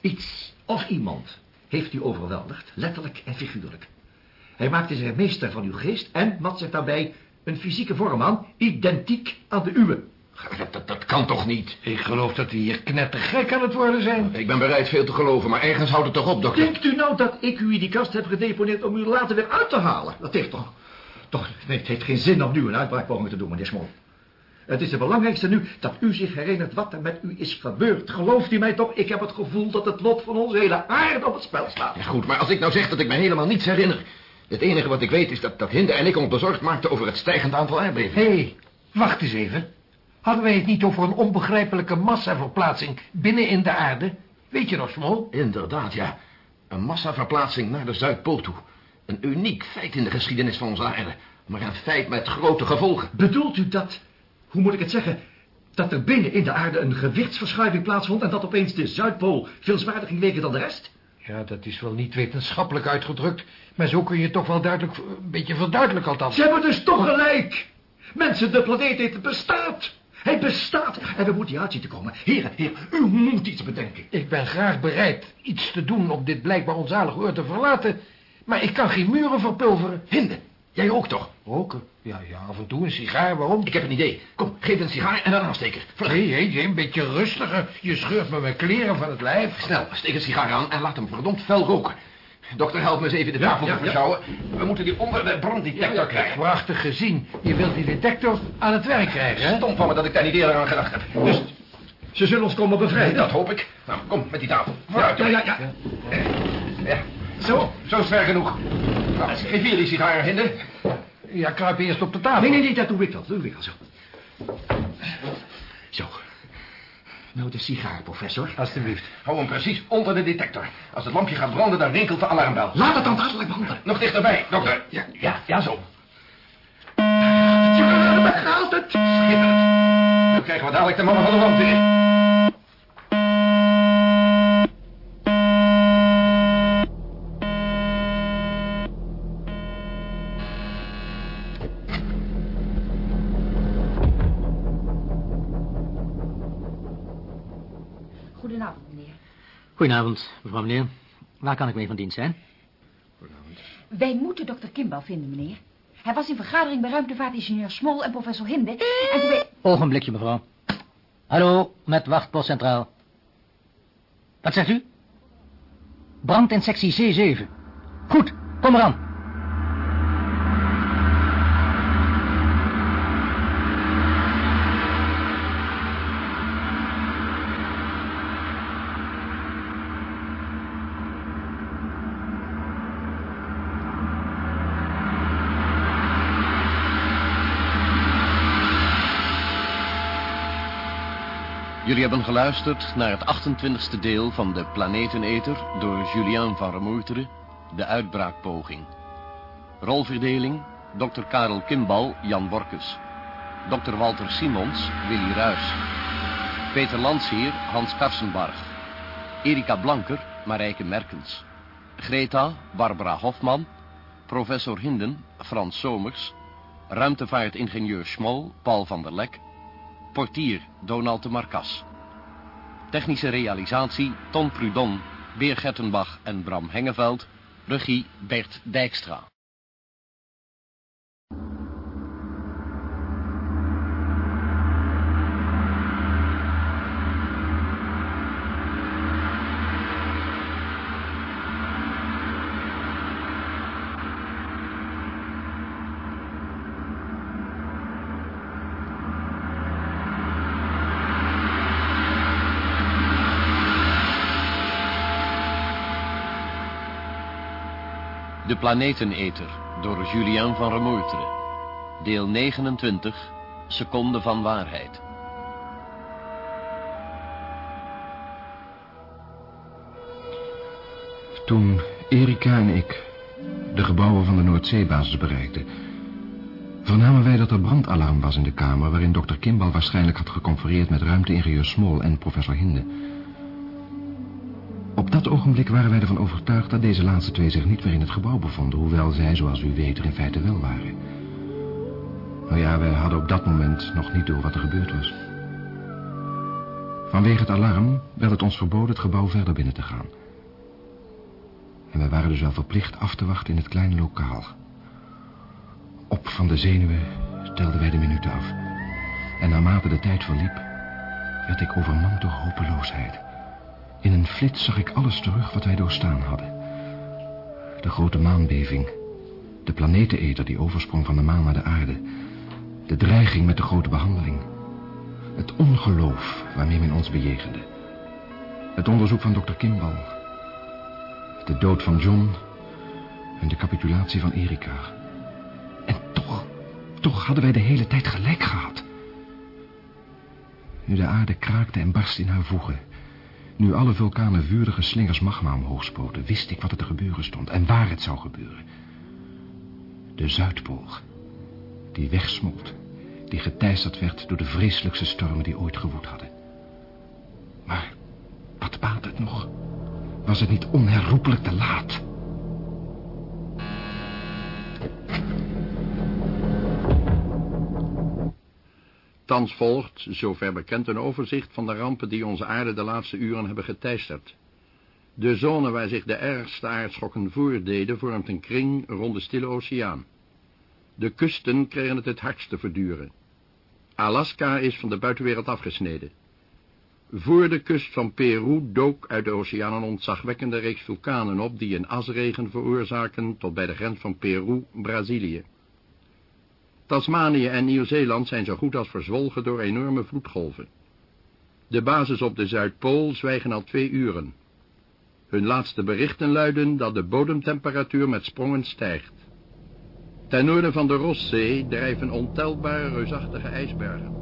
Iets of iemand heeft u overweldigd, letterlijk en figuurlijk. Hij maakte zich meester van uw geest en mat zich daarbij een fysieke vorm aan, identiek aan de uwe. Dat, dat, dat kan toch niet? Ik geloof dat we hier knettergek aan het worden zijn. Ik ben bereid veel te geloven, maar ergens houdt het toch op, dokter? Denkt u nou dat ik u in die kast heb gedeponeerd om u later weer uit te halen? Dat heeft toch... Toch, nee, het heeft geen zin om nu een uitbraakpoging te doen, meneer Smol. Het is het belangrijkste nu dat u zich herinnert wat er met u is gebeurd. Gelooft u mij toch, ik heb het gevoel dat het lot van onze hele aarde op het spel staat. Ja, goed, maar als ik nou zeg dat ik me helemaal niets herinner... Het enige wat ik weet is dat, dat Hinde en ik ons bezorgd maakten over het stijgend aantal aardbevingen. Hé, hey, wacht eens even. Hadden wij het niet over een onbegrijpelijke massaverplaatsing binnen in de aarde? Weet je nog, Smol? Inderdaad, ja. Een massaverplaatsing naar de Zuidpool toe. Een uniek feit in de geschiedenis van onze aarde. Maar een feit met grote gevolgen. Bedoelt u dat, hoe moet ik het zeggen... dat er binnen in de aarde een gewichtsverschuiving plaatsvond... en dat opeens de Zuidpool veel zwaarder ging wegen dan de rest? Ja, dat is wel niet wetenschappelijk uitgedrukt... maar zo kun je toch wel duidelijk, een beetje verduidelijken althans. Ze hebben dus toch gelijk! Mensen, de planeet heeft bestaat! Hij bestaat en we moeten uit zien te komen. Heren, heer, u moet iets bedenken. Ik ben graag bereid iets te doen om dit blijkbaar onzalige oor te verlaten... maar ik kan geen muren verpulveren. Hinde, jij ook toch? Roken? Ja, ja, af en toe een sigaar, waarom? Ik heb een idee. Kom, geef een sigaar en een aansteker. Hé, hé, hey, een beetje rustiger. Je scheurt me mijn kleren van het lijf. Snel, steek een sigaar aan en laat hem verdomd fel roken. Dokter, help me eens even de tafel ja, ja. We moeten die onder de branddetector krijgen. Prachtig gezien. Je wilt die detector aan het werk krijgen, hè? Stom van me dat ik daar niet eerder aan gedacht heb. Dus ze zullen ons komen bevrijden? Dat hoop ik. Nou, kom, met die tafel. Ja, ja, ja. ja. Zo, zo is ver genoeg. Nou, geef hier die sigaar, Hinde. Ja, kruip eerst op de tafel. Nee, nee, nee, dat doe ik wel. Dat doe ik wel zo. Zo. Nou, de sigaar, professor. Alsjeblieft. Hou hem precies onder de detector. Als het lampje gaat branden, dan rinkelt de alarmbel. Laat het dan dadelijk branden. Nog dichterbij, dokter. Ja, ja, ja zo. Ja, daar gaat het. Schitterend. Nu krijgen we dadelijk de mannen van de wand weer. Goedenavond, mevrouw meneer. Waar kan ik mee van dienst zijn? Goedenavond. Wij moeten dokter Kimball vinden, meneer. Hij was in vergadering bij ruimtevaartingenieur Smol en professor Hinde. En toen wij... Ogenblikje, mevrouw. Hallo, met wachtpost centraal. Wat zegt u? Brand in sectie C7. Goed, kom eraan. Jullie hebben geluisterd naar het 28e deel van de Planeteneter door Julien van Remoerteren, de uitbraakpoging. Rolverdeling, Dr. Karel Kimbal, Jan Borkes. Dr. Walter Simons, Willy Ruys. Peter Landsheer, Hans Karsenbarg. Erika Blanker, Marijke Merkens. Greta, Barbara Hofman. Professor Hinden, Frans Somers. Ruimtevaartingenieur Schmol, Paul van der Lek. Portier Donald de Marcas. Technische realisatie Ton Prudon, Beer Gertenbach en Bram Hengeveld. Regie Bert Dijkstra. De Planeteneter door Julien van Remoerteren. Deel 29, Seconde van Waarheid. Toen Erika en ik de gebouwen van de Noordzeebasis bereikten... vernamen wij dat er brandalarm was in de kamer... waarin dokter Kimball waarschijnlijk had geconfereerd met ruimteingenieur Small en professor Hinde. Op dat ogenblik waren wij ervan overtuigd dat deze laatste twee zich niet meer in het gebouw bevonden... hoewel zij, zoals u weet, er in feite wel waren. Nou ja, wij hadden op dat moment nog niet door wat er gebeurd was. Vanwege het alarm werd het ons verboden het gebouw verder binnen te gaan. En wij waren dus wel verplicht af te wachten in het kleine lokaal. Op van de zenuwen telden wij de minuten af. En naarmate de tijd verliep, werd ik overmand door hopeloosheid. In een flits zag ik alles terug wat wij doorstaan hadden. De grote maanbeving, de planeteneter die oversprong van de maan naar de aarde, de dreiging met de grote behandeling, het ongeloof waarmee men ons bejegende, het onderzoek van dokter Kimball, de dood van John en de capitulatie van Erika. En toch, toch hadden wij de hele tijd gelijk gehad. Nu de aarde kraakte en barst in haar voegen, nu alle vulkanen vurige slingers magma omhoog spoten, wist ik wat er te gebeuren stond en waar het zou gebeuren. De Zuidpool, die wegsmolt, die geteisterd werd door de vreselijkste stormen die ooit gewoed hadden. Maar wat baat het nog? Was het niet onherroepelijk te laat? Thans volgt, zover bekend, een overzicht van de rampen die onze aarde de laatste uren hebben geteisterd. De zone waar zich de ergste aardschokken voordeden vormt een kring rond de Stille Oceaan. De kusten kregen het het hardst te verduren. Alaska is van de buitenwereld afgesneden. Voor de kust van Peru dook uit de oceaan een ontzagwekkende reeks vulkanen op... die een asregen veroorzaken tot bij de grens van Peru, Brazilië. Tasmanië en Nieuw-Zeeland zijn zo goed als verzwolgen door enorme vloedgolven. De basis op de Zuidpool zwijgen al twee uren. Hun laatste berichten luiden dat de bodemtemperatuur met sprongen stijgt. Ten noorden van de Rosszee drijven ontelbare reusachtige ijsbergen.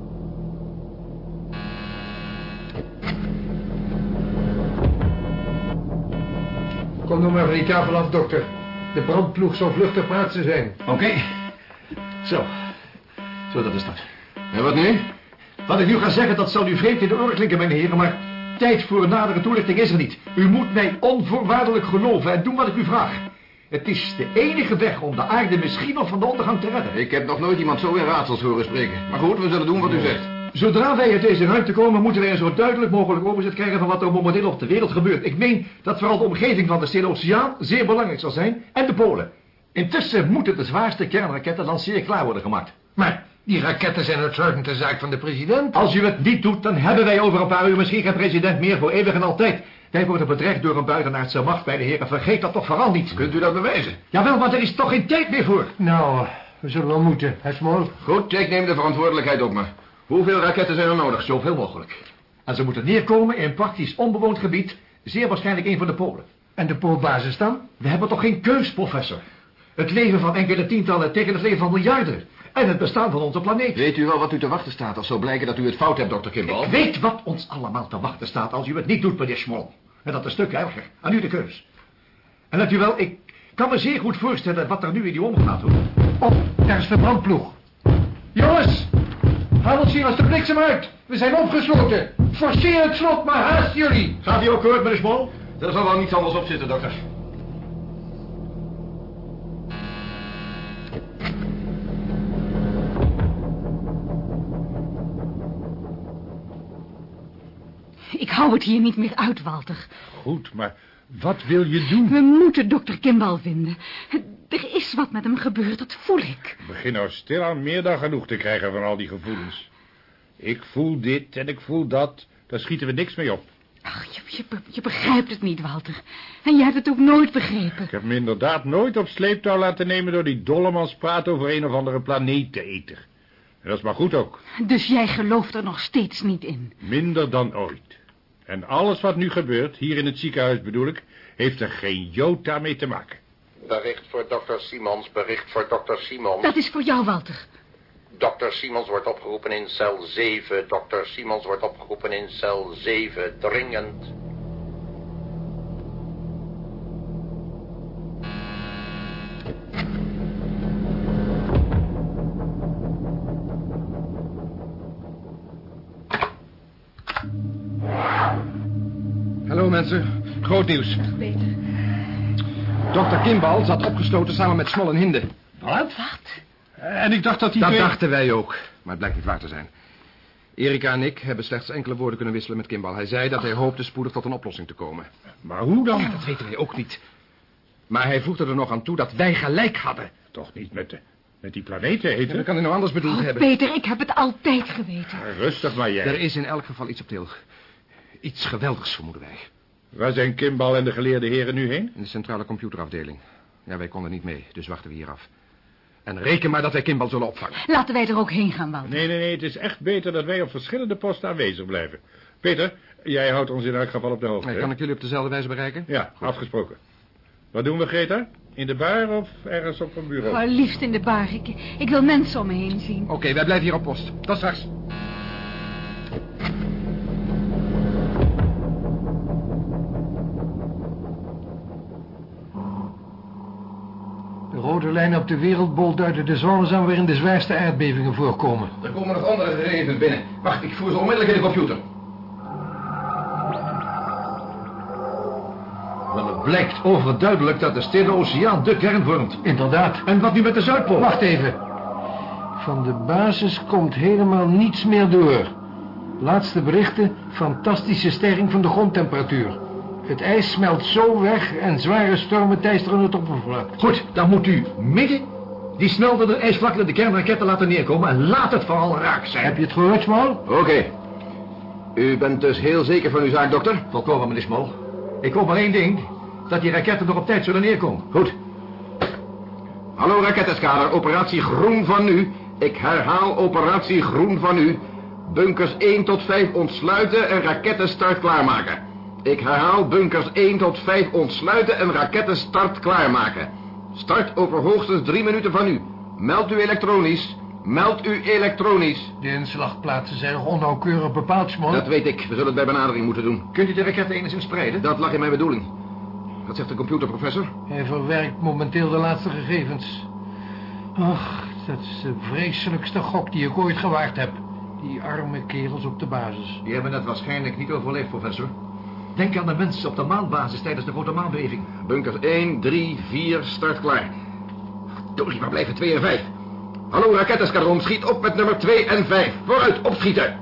Kom nog maar van die tafel af, dokter. De brandploeg zal vlug ter plaatse zijn. Oké. Zo. Zo, dat is dat. En wat nu? Wat ik nu ga zeggen, dat zal u vreemd in de oren klinken, mijn heren, maar tijd voor een nadere toelichting is er niet. U moet mij onvoorwaardelijk geloven en doen wat ik u vraag. Het is de enige weg om de aarde misschien nog van de ondergang te redden. Ik heb nog nooit iemand zo in raadsels horen spreken. Maar goed, we zullen doen wat u zegt. Zodra wij uit deze ruimte komen, moeten wij een zo duidelijk mogelijk overzicht krijgen van wat er momenteel op de wereld gebeurt. Ik meen dat vooral de omgeving van de Stille Oceaan zeer belangrijk zal zijn en de Polen. Intussen moeten de zwaarste kernraketten lanceer klaar worden gemaakt. Maar die raketten zijn uitsluitend de zaak van de president. Als u het niet doet, dan hebben wij over een paar uur misschien geen president meer voor eeuwig en altijd. Wij worden bedreigd door een buitenaardse macht bij de heren. Vergeet dat toch vooral niet. Kunt u dat bewijzen? Jawel, want er is toch geen tijd meer voor. Nou, we zullen wel moeten, hè, Smol? Goed, ik neem de verantwoordelijkheid op me. Hoeveel raketten zijn er nodig? Zoveel mogelijk. En ze moeten neerkomen in een praktisch onbewoond gebied, zeer waarschijnlijk een van de Polen. En de poolbasis dan? We hebben toch geen keus, professor? Het leven van enkele tientallen tegen het leven van miljarden. En het bestaan van onze planeet. Weet u wel wat u te wachten staat als zou blijken dat u het fout hebt, dokter Kimball? Ik weet wat ons allemaal te wachten staat als u het niet doet, meneer Schmol. En dat een stuk erger. Aan u de keus. En let u wel, ik kan me zeer goed voorstellen wat er nu in die omgaat, hoor. Oh, daar is de brandploeg. Jongens, haal ons hier als de bliksem uit. We zijn opgesloten. Forceer het slot, maar haast jullie. Gaat u ook kort, meneer Schmol? Er zal wel niets anders op zitten, dokter. Hou het hier niet meer uit, Walter. Goed, maar wat wil je doen? We moeten dokter Kimball vinden. Er is wat met hem gebeurd, dat voel ik. Ik begin nou stilaan meer dan genoeg te krijgen van al die gevoelens. Ik voel dit en ik voel dat. Daar schieten we niks mee op. Ach, je, je, je begrijpt het niet, Walter. En je hebt het ook nooit begrepen. Ik heb me inderdaad nooit op sleeptouw laten nemen door die dollemans praat over een of andere planeeteneter. En dat is maar goed ook. Dus jij gelooft er nog steeds niet in? Minder dan ooit. En alles wat nu gebeurt, hier in het ziekenhuis bedoel ik, heeft er geen jota mee te maken. Bericht voor dokter Simons, bericht voor dokter Simons. Dat is voor jou, Walter. Dokter Simons wordt opgeroepen in cel 7. Dokter Simons wordt opgeroepen in cel 7. Dringend. Groot nieuws. Peter. Dokter Kimbal zat opgesloten samen met Smol en Hinde. Wat? En ik dacht dat die Dat twee... dachten wij ook, maar het blijkt niet waar te zijn. Erika en ik hebben slechts enkele woorden kunnen wisselen met Kimbal. Hij zei dat hij hoopte spoedig tot een oplossing te komen. Maar hoe dan? Ja, dat weten wij ook niet. Maar hij voegde er nog aan toe dat wij gelijk hadden. Toch niet met, de, met die planeten Ja, eten? dat kan hij nou anders bedoeld Oh, hebben. Peter, ik heb het altijd geweten. Rustig maar jij. Er is in elk geval iets op til. Iets geweldigs, vermoeden wij. Waar zijn Kimbal en de geleerde heren nu heen? In de centrale computerafdeling. Ja, wij konden niet mee, dus wachten we hier af. En reken maar dat wij Kimbal zullen opvangen. Laten wij er ook heen gaan, Walter. Nee, nee, nee. Het is echt beter dat wij op verschillende posten aanwezig blijven. Peter, jij houdt ons in elk geval op de hoogte. Kan ik jullie op dezelfde wijze bereiken? Ja, afgesproken. Wat doen we, Greta? In de bar of ergens op een bureau? Oh, liefst in de bar. Ik, ik wil mensen om me heen zien. Oké, wij blijven hier op post. Tot straks. Lijnen op de wereldbol duiden de zones aan waarin de zwaarste aardbevingen voorkomen. Er komen nog andere gegevens binnen. Wacht, ik voer ze onmiddellijk in de computer. Wel, het blijkt overduidelijk dat de stille oceaan de kern vormt. Inderdaad. En wat nu met de Zuidpool? Wacht even. Van de basis komt helemaal niets meer door. Laatste berichten, fantastische stijging van de grondtemperatuur. Het ijs smelt zo weg en zware stormen teisteren het oppervlak. Goed, dan moet u midden die snel door de ijsvlakte de kernraketten laten neerkomen... en laat het vooral raak zijn. Heb je het gehoord, Smol? Oké. U bent dus heel zeker van uw zaak, dokter? Volkomen, meneer Smol. Ik hoop maar één ding. Dat die raketten nog op tijd zullen neerkomen. Goed. Hallo raketteskader, operatie groen van nu. Ik herhaal operatie groen van nu. Bunkers 1 tot 5 ontsluiten en rakettenstart klaarmaken. Ik herhaal bunkers 1 tot 5 ontsluiten en rakettenstart klaarmaken. Start over hoogstens 3 minuten van nu. Meld u elektronisch. Meld u elektronisch. De inslagplaatsen zijn nog onnauwkeurig bepaald, Smol. Dat weet ik. We zullen het bij benadering moeten doen. Kunt u de raketten enigszins spreiden? Dat lag in mijn bedoeling. Wat zegt de computerprofessor? Hij verwerkt momenteel de laatste gegevens. Ach, dat is de vreselijkste gok die ik ooit gewaard heb. Die arme kerels op de basis. Die hebben het waarschijnlijk niet overleefd, professor. Denk aan de mensen op de maanbasis tijdens de grote maanbeving. Bunkers 1, 3, 4, start klaar. Verdorie, waar blijven 2 en 5? Hallo, rakettenskadron, schiet op met nummer 2 en 5. Vooruit, opschieten.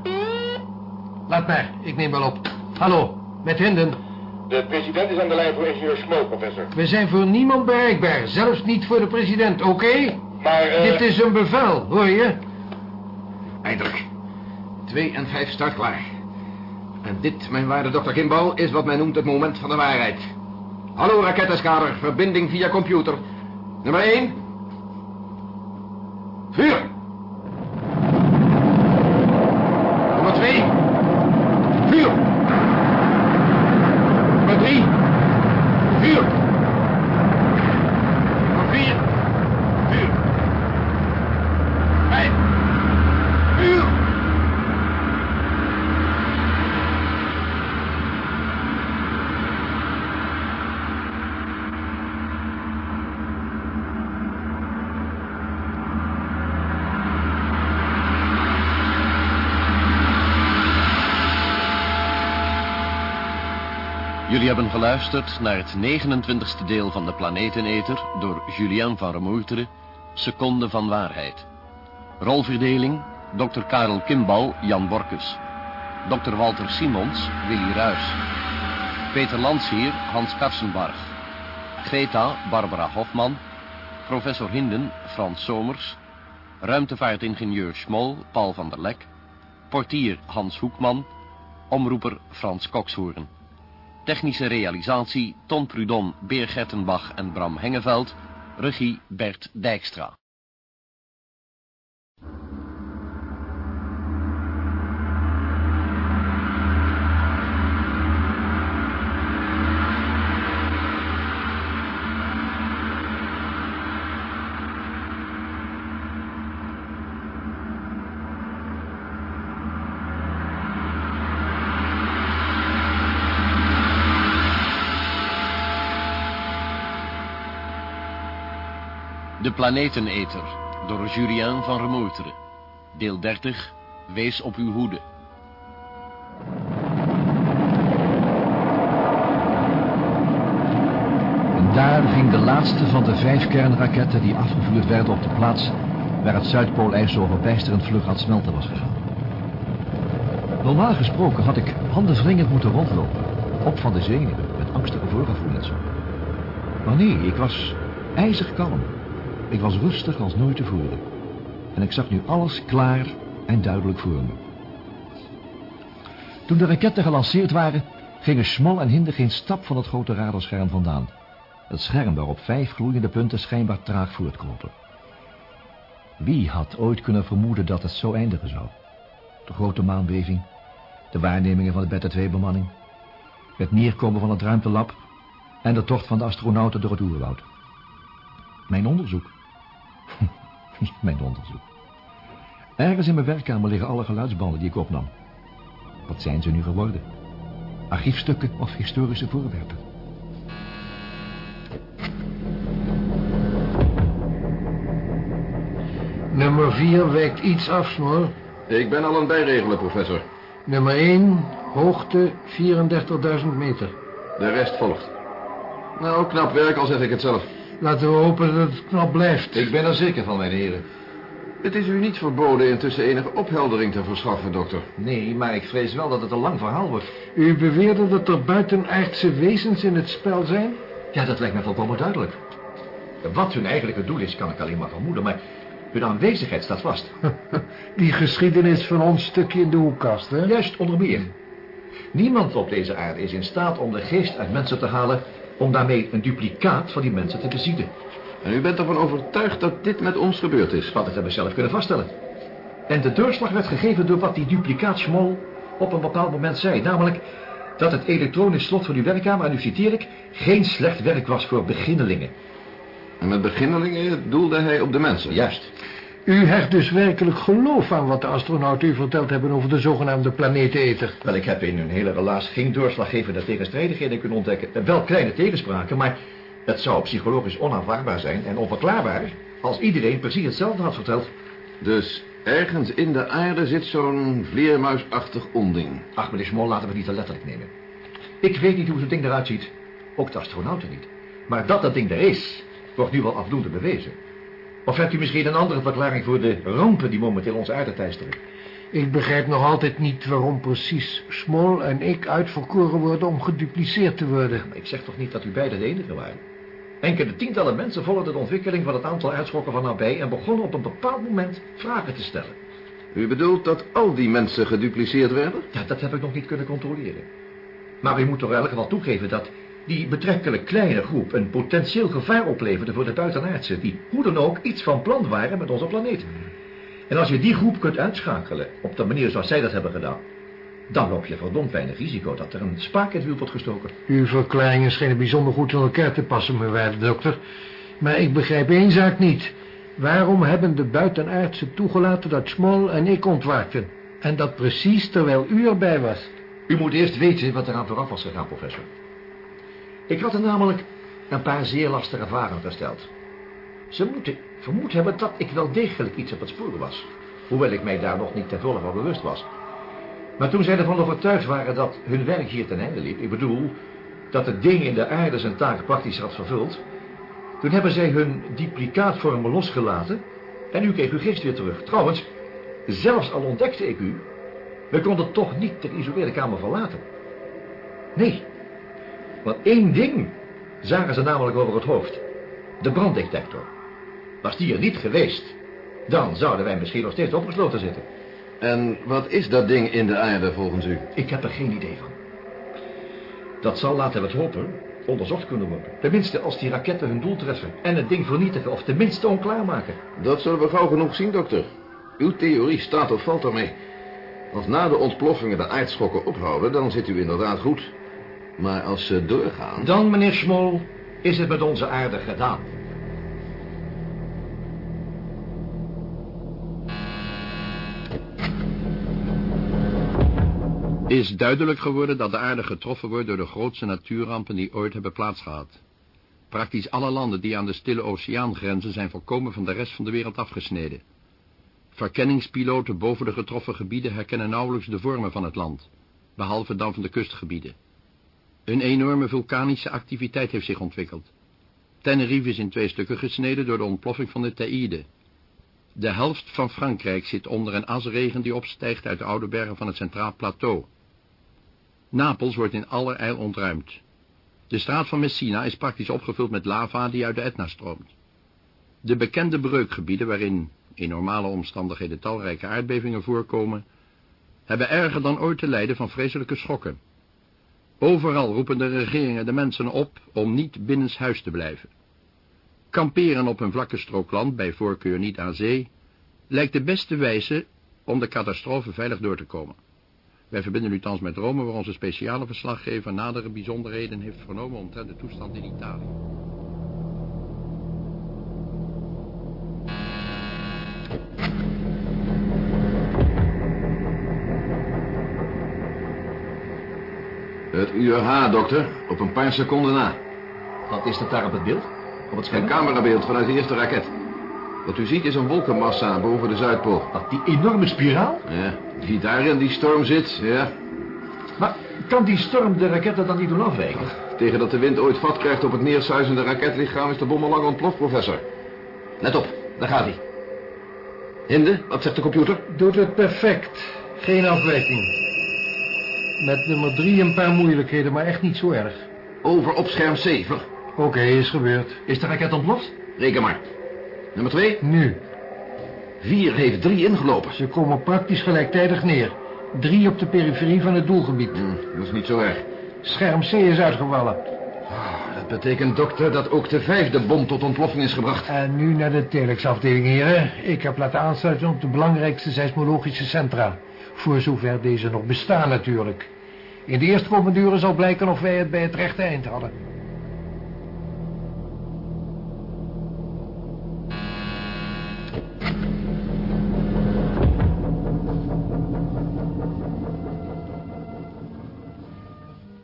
Laat maar, ik neem wel op. Hallo, met Hinden. De president is aan de lijn voor ingenieur Smol, professor. We zijn voor niemand bereikbaar, zelfs niet voor de president, oké? Maar, eh... Dit is een bevel, hoor je? Eindelijk. 2 en 5 start klaar. En dit, mijn waarde dokter Kimball, is wat men noemt het moment van de waarheid. Hallo, rakettenskader, verbinding via computer. Nummer 1. Vuur. Nummer 2. Vuur. Nummer 3. Vuur. Nummer 4. Vuur. 5. Vuur. Jullie hebben geluisterd naar het 29ste deel van de Planeteneter door Julien van Remoerteren, Seconde van Waarheid. Rolverdeling, Dr. Karel Kimbal, Jan Borkes. Dr. Walter Simons, Willy Ruys. Peter Landsheer, Hans Karsenbarg. Greta, Barbara Hofman. Professor Hinden, Frans Somers. Ruimtevaartingenieur Schmol, Paul van der Lek. Portier Hans Hoekman. Omroeper Frans Kokshoorn. Technische realisatie Ton Prudon, Beer Gertenbach en Bram Hengeveld. Regie Bert Dijkstra. Planeteneter door Julien van Remoerteren. Deel 30. Wees op uw hoede. Daar ging de laatste van de vijf kernraketten die afgevuurd werden op de plaats waar het Zuidpoolijs zo verbijsterend vlug aan het smelten was gegaan. Normaal gesproken had ik handenwringend moeten rondlopen, op van de zenuwen, met angstige voorgevoelens. Maar nee, ik was ijzig kalm. Ik was rustig als nooit tevoren. En ik zag nu alles klaar en duidelijk voor me. Toen de raketten gelanceerd waren, gingen Smol en Hinde geen stap van het grote radarscherm vandaan. Het scherm waarop vijf gloeiende punten schijnbaar traag voortkropen. Wie had ooit kunnen vermoeden dat het zo eindigen zou? De grote maanbeving, de waarnemingen van de Beta 2-bemanning, het neerkomen van het ruimtelab en de tocht van de astronauten door het oerwoud. Mijn onderzoek. mijn onderzoek. Ergens in mijn werkkamer liggen alle geluidsbanden die ik opnam. Wat zijn ze nu geworden? Archiefstukken of historische voorwerpen? Nummer 4 wijkt iets af, Smol. Ik ben al aan het bijregelen, professor. Nummer 1, hoogte 34.000 meter. De rest volgt. Nou, knap werk, al zeg ik het zelf. Laten we hopen dat het knap blijft. Ik ben er zeker van, mijn heren. Het is u niet verboden intussen enige opheldering te verschaffen, dokter. Nee, maar ik vrees wel dat het een lang verhaal wordt. U beweerde dat er buitenaardse wezens in het spel zijn? Ja, dat lijkt me volkomen duidelijk. Wat hun eigenlijke doel is, kan ik alleen maar vermoeden, maar hun aanwezigheid staat vast. Die geschiedenis van ons stukje in de hoekkast, hè? Juist, onder meer. Niemand op deze aarde is in staat om de geest uit mensen te halen... om daarmee een duplicaat van die mensen te bezieden. En u bent ervan overtuigd dat dit met ons gebeurd is? Wat ik heb zelf kunnen vaststellen. En de doorslag werd gegeven door wat die duplicaatschmol op een bepaald moment zei. Namelijk dat het elektronisch slot van uw werkkamer, en nu citeer ik... geen slecht werk was voor beginnelingen. En met beginnelingen doelde hij op de mensen? Juist. U hecht dus werkelijk geloof aan wat de astronauten u verteld hebben over de zogenaamde planeteneter. Wel, ik heb in hun hele relaas geen doorslaggevende tegenstrijdigheden kunnen ontdekken. Wel kleine tegenspraken, maar het zou psychologisch onaanvaardbaar zijn en onverklaarbaar als iedereen precies hetzelfde had verteld. Dus ergens in de aarde zit zo'n vleermuisachtig onding. Ach, meneer Smol, laten we het niet te letterlijk nemen. Ik weet niet hoe zo'n ding eruit ziet. Ook de astronauten niet. Maar dat dat ding er is, wordt nu wel afdoende bewezen. Of hebt u misschien een andere verklaring voor de rampen die momenteel onze aarde teisteren? Ik begrijp nog altijd niet waarom precies Smol en ik uitverkoren worden om gedupliceerd te worden. Maar ik zeg toch niet dat u beiden de enige waren? Enkele tientallen mensen volgden de ontwikkeling van het aantal uitschokken van nabij... en begonnen op een bepaald moment vragen te stellen. U bedoelt dat al die mensen gedupliceerd werden? Ja, dat heb ik nog niet kunnen controleren. Maar u moet toch in elk geval toegeven dat die betrekkelijk kleine groep een potentieel gevaar opleverde voor de buitenaardse... die hoe dan ook iets van plan waren met onze planeet. En als je die groep kunt uitschakelen op de manier zoals zij dat hebben gedaan... dan loop je verdomd weinig risico dat er een spaak in het wiel wordt gestoken. Uw verklaringen schijnen bijzonder goed in elkaar te passen, mijn waarde dokter. Maar ik begrijp één zaak niet. Waarom hebben de buitenaardse toegelaten dat Smol en ik ontwaakten? En dat precies terwijl u erbij was. U moet eerst weten wat er aan vooraf was gegaan, professor. Ik had er namelijk een paar zeer lastige vragen gesteld. Ze moeten vermoed hebben dat ik wel degelijk iets op het spoor was. Hoewel ik mij daar nog niet ten volle van bewust was. Maar toen zij ervan overtuigd waren dat hun werk hier ten einde liep... ik bedoel, dat het ding in de aarde zijn taak praktisch had vervuld... toen hebben zij hun duplicaatvormen losgelaten... en u kreeg uw geest weer terug. Trouwens, zelfs al ontdekte ik u... we konden toch niet de geïsoleerde kamer verlaten. Nee, want één ding zagen ze namelijk over het hoofd. De branddetector. Was die er niet geweest, dan zouden wij misschien nog steeds opgesloten zitten. En wat is dat ding in de aarde volgens u? Ik heb er geen idee van. Dat zal, laten we het hopen, onderzocht kunnen worden. Tenminste als die raketten hun doel treffen en het ding vernietigen of tenminste onklaarmaken. Dat zullen we gauw genoeg zien, dokter. Uw theorie staat of valt ermee. Als na de ontploffingen de aardschokken ophouden, dan zit u inderdaad goed. Maar als ze doorgaan... Dan, meneer Schmol, is het met onze aarde gedaan. Is duidelijk geworden dat de aarde getroffen wordt door de grootste natuurrampen die ooit hebben plaatsgehad. Praktisch alle landen die aan de Stille Oceaan grenzen zijn volkomen van de rest van de wereld afgesneden. Verkenningspiloten boven de getroffen gebieden herkennen nauwelijks de vormen van het land, behalve dan van de kustgebieden. Een enorme vulkanische activiteit heeft zich ontwikkeld. Tenerife is in twee stukken gesneden door de ontploffing van de Taïde. De helft van Frankrijk zit onder een asregen die opstijgt uit de oude bergen van het Centraal Plateau. Napels wordt in allerijl ontruimd. De straat van Messina is praktisch opgevuld met lava die uit de Etna stroomt. De bekende breukgebieden, waarin in normale omstandigheden talrijke aardbevingen voorkomen, hebben erger dan ooit te lijden van vreselijke schokken. Overal roepen de regeringen de mensen op om niet binnenshuis te blijven. Kamperen op een vlakke strook land, bij voorkeur niet aan zee, lijkt de beste wijze om de catastrofe veilig door te komen. Wij verbinden u thans met Rome, waar onze speciale verslaggever nadere bijzonderheden heeft vernomen omtrent de toestand in Italië. Het uur H, dokter. Op een paar seconden na. Wat is dat daar op het beeld? Op het Een camerabeeld vanuit de eerste raket. Wat u ziet is een wolkenmassa boven de Zuidpool. Wat, die enorme spiraal? Ja, die daarin die storm zit, ja. Maar kan die storm de raketten dan niet doen afwijken? Tegen dat de wind ooit vat krijgt op het neersuizende raketlichaam is de bom al lang ontploft, professor. Let op, daar gaat hij. Hinde, wat zegt de computer? Doet het perfect. Geen afwijking. Met nummer drie een paar moeilijkheden, maar echt niet zo erg. Over op scherm 7. Oké, is gebeurd. Is de raket ontploft? Reken maar. Nummer 2. Nu. 4 heeft 3 ingelopen. Ze komen praktisch gelijktijdig neer. Drie op de periferie van het doelgebied. Hm, dat is niet zo erg. Scherm C is uitgevallen. Dat betekent, dokter, dat ook de vijfde bom tot ontploffing is gebracht. En nu naar de telexafdeling, heren. Ik heb laten aansluiten op de belangrijkste seismologische centra. Voor zover deze nog bestaan natuurlijk. In de eerste uren zal blijken of wij het bij het rechte eind hadden.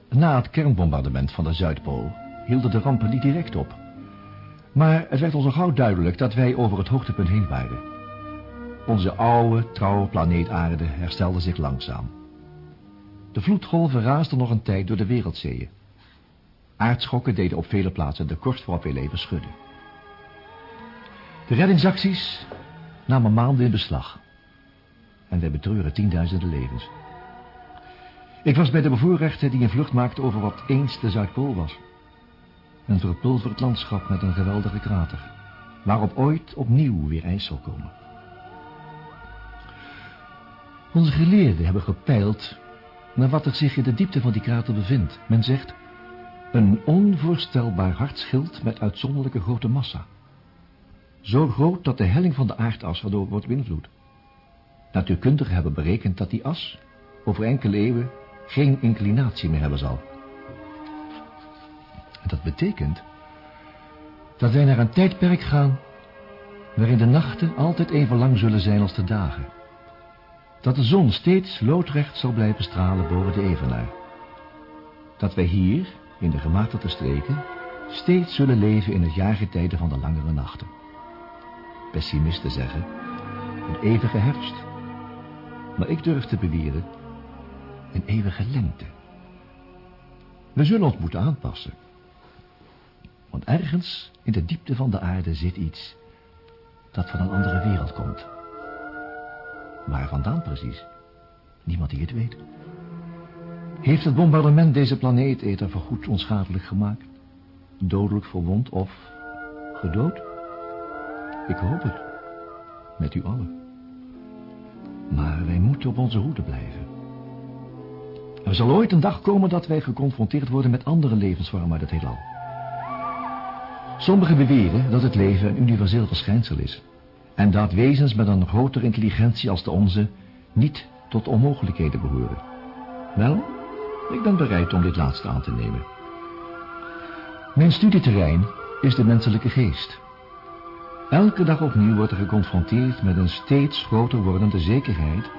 Na het kernbombardement van de Zuidpool hielden de rampen niet direct op. Maar het werd ons al gauw duidelijk dat wij over het hoogtepunt heen waren. Onze oude, trouwe planeet Aarde herstelde zich langzaam. De vloedgolven raasden nog een tijd door de wereldzeeën. Aardschokken deden op vele plaatsen de korst waarop wij leven schudden. De reddingsacties namen maanden in beslag. En wij betreuren tienduizenden levens. Ik was bij de bevoorrechter die een vlucht maakte over wat eens de Zuidpool was. Een verpulverd landschap met een geweldige krater, waarop ooit opnieuw weer ijs zal komen. Onze geleerden hebben gepeild naar wat er zich in de diepte van die krater bevindt. Men zegt, een onvoorstelbaar hard schild met uitzonderlijke grote massa. Zo groot dat de helling van de aardas waardoor wordt beïnvloed. Natuurkundigen hebben berekend dat die as over enkele eeuwen geen inclinatie meer hebben zal. Dat betekent dat wij naar een tijdperk gaan waarin de nachten altijd even lang zullen zijn als de dagen. Dat de zon steeds loodrecht zal blijven stralen boven de evenaar. Dat wij hier, in de gematigde streken, steeds zullen leven in het jaargetijde van de langere nachten. Pessimisten zeggen, een eeuwige herfst. Maar ik durf te beweren, een eeuwige lente. We zullen ons moeten aanpassen. Want ergens in de diepte van de aarde zit iets dat van een andere wereld komt. Waar vandaan precies? Niemand die het weet. Heeft het bombardement deze planeeteter voorgoed onschadelijk gemaakt? Dodelijk verwond of gedood? Ik hoop het. Met u allen. Maar wij moeten op onze hoede blijven. Er zal ooit een dag komen dat wij geconfronteerd worden met andere levensvormen uit het heelal. Sommigen beweren dat het leven een universeel verschijnsel is. En dat wezens met een grotere intelligentie als de onze niet tot onmogelijkheden behoren. Wel, ik ben bereid om dit laatste aan te nemen. Mijn studieterrein is de menselijke geest. Elke dag opnieuw wordt er geconfronteerd met een steeds groter wordende zekerheid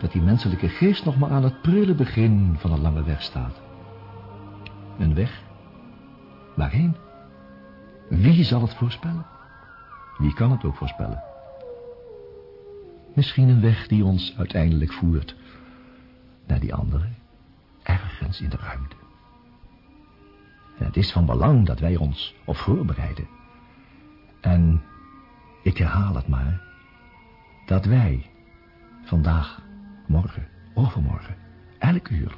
dat die menselijke geest nog maar aan het prille begin van een lange weg staat. Een weg? Waarheen? Wie zal het voorspellen? Wie kan het ook voorspellen? Misschien een weg die ons uiteindelijk voert naar die andere, ergens in de ruimte. Het is van belang dat wij ons op voorbereiden. En ik herhaal het maar, dat wij vandaag, morgen, overmorgen, elk uur,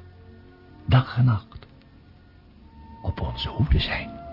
dag en nacht, op onze hoede zijn.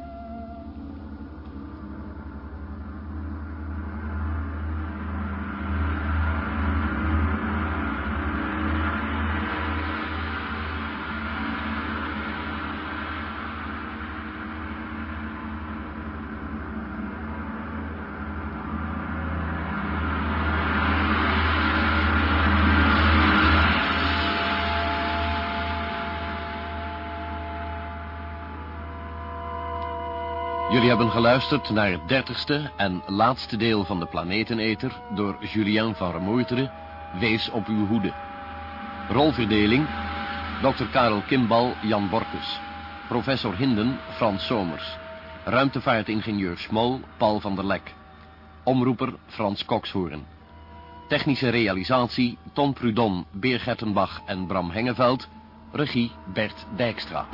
Jullie geluisterd naar het dertigste en laatste deel van de Planeteneter door Julien van Remoeteren. Wees op uw hoede. Rolverdeling. Dr. Karel Kimbal, Jan Borkus. Professor Hinden, Frans Somers. Ruimtevaartingenieur Schmol, Paul van der Lek. Omroeper Frans Kokshoorn. Technische realisatie Ton Prudon, Beer Gertenbach en Bram Hengeveld. Regie Bert Dijkstra.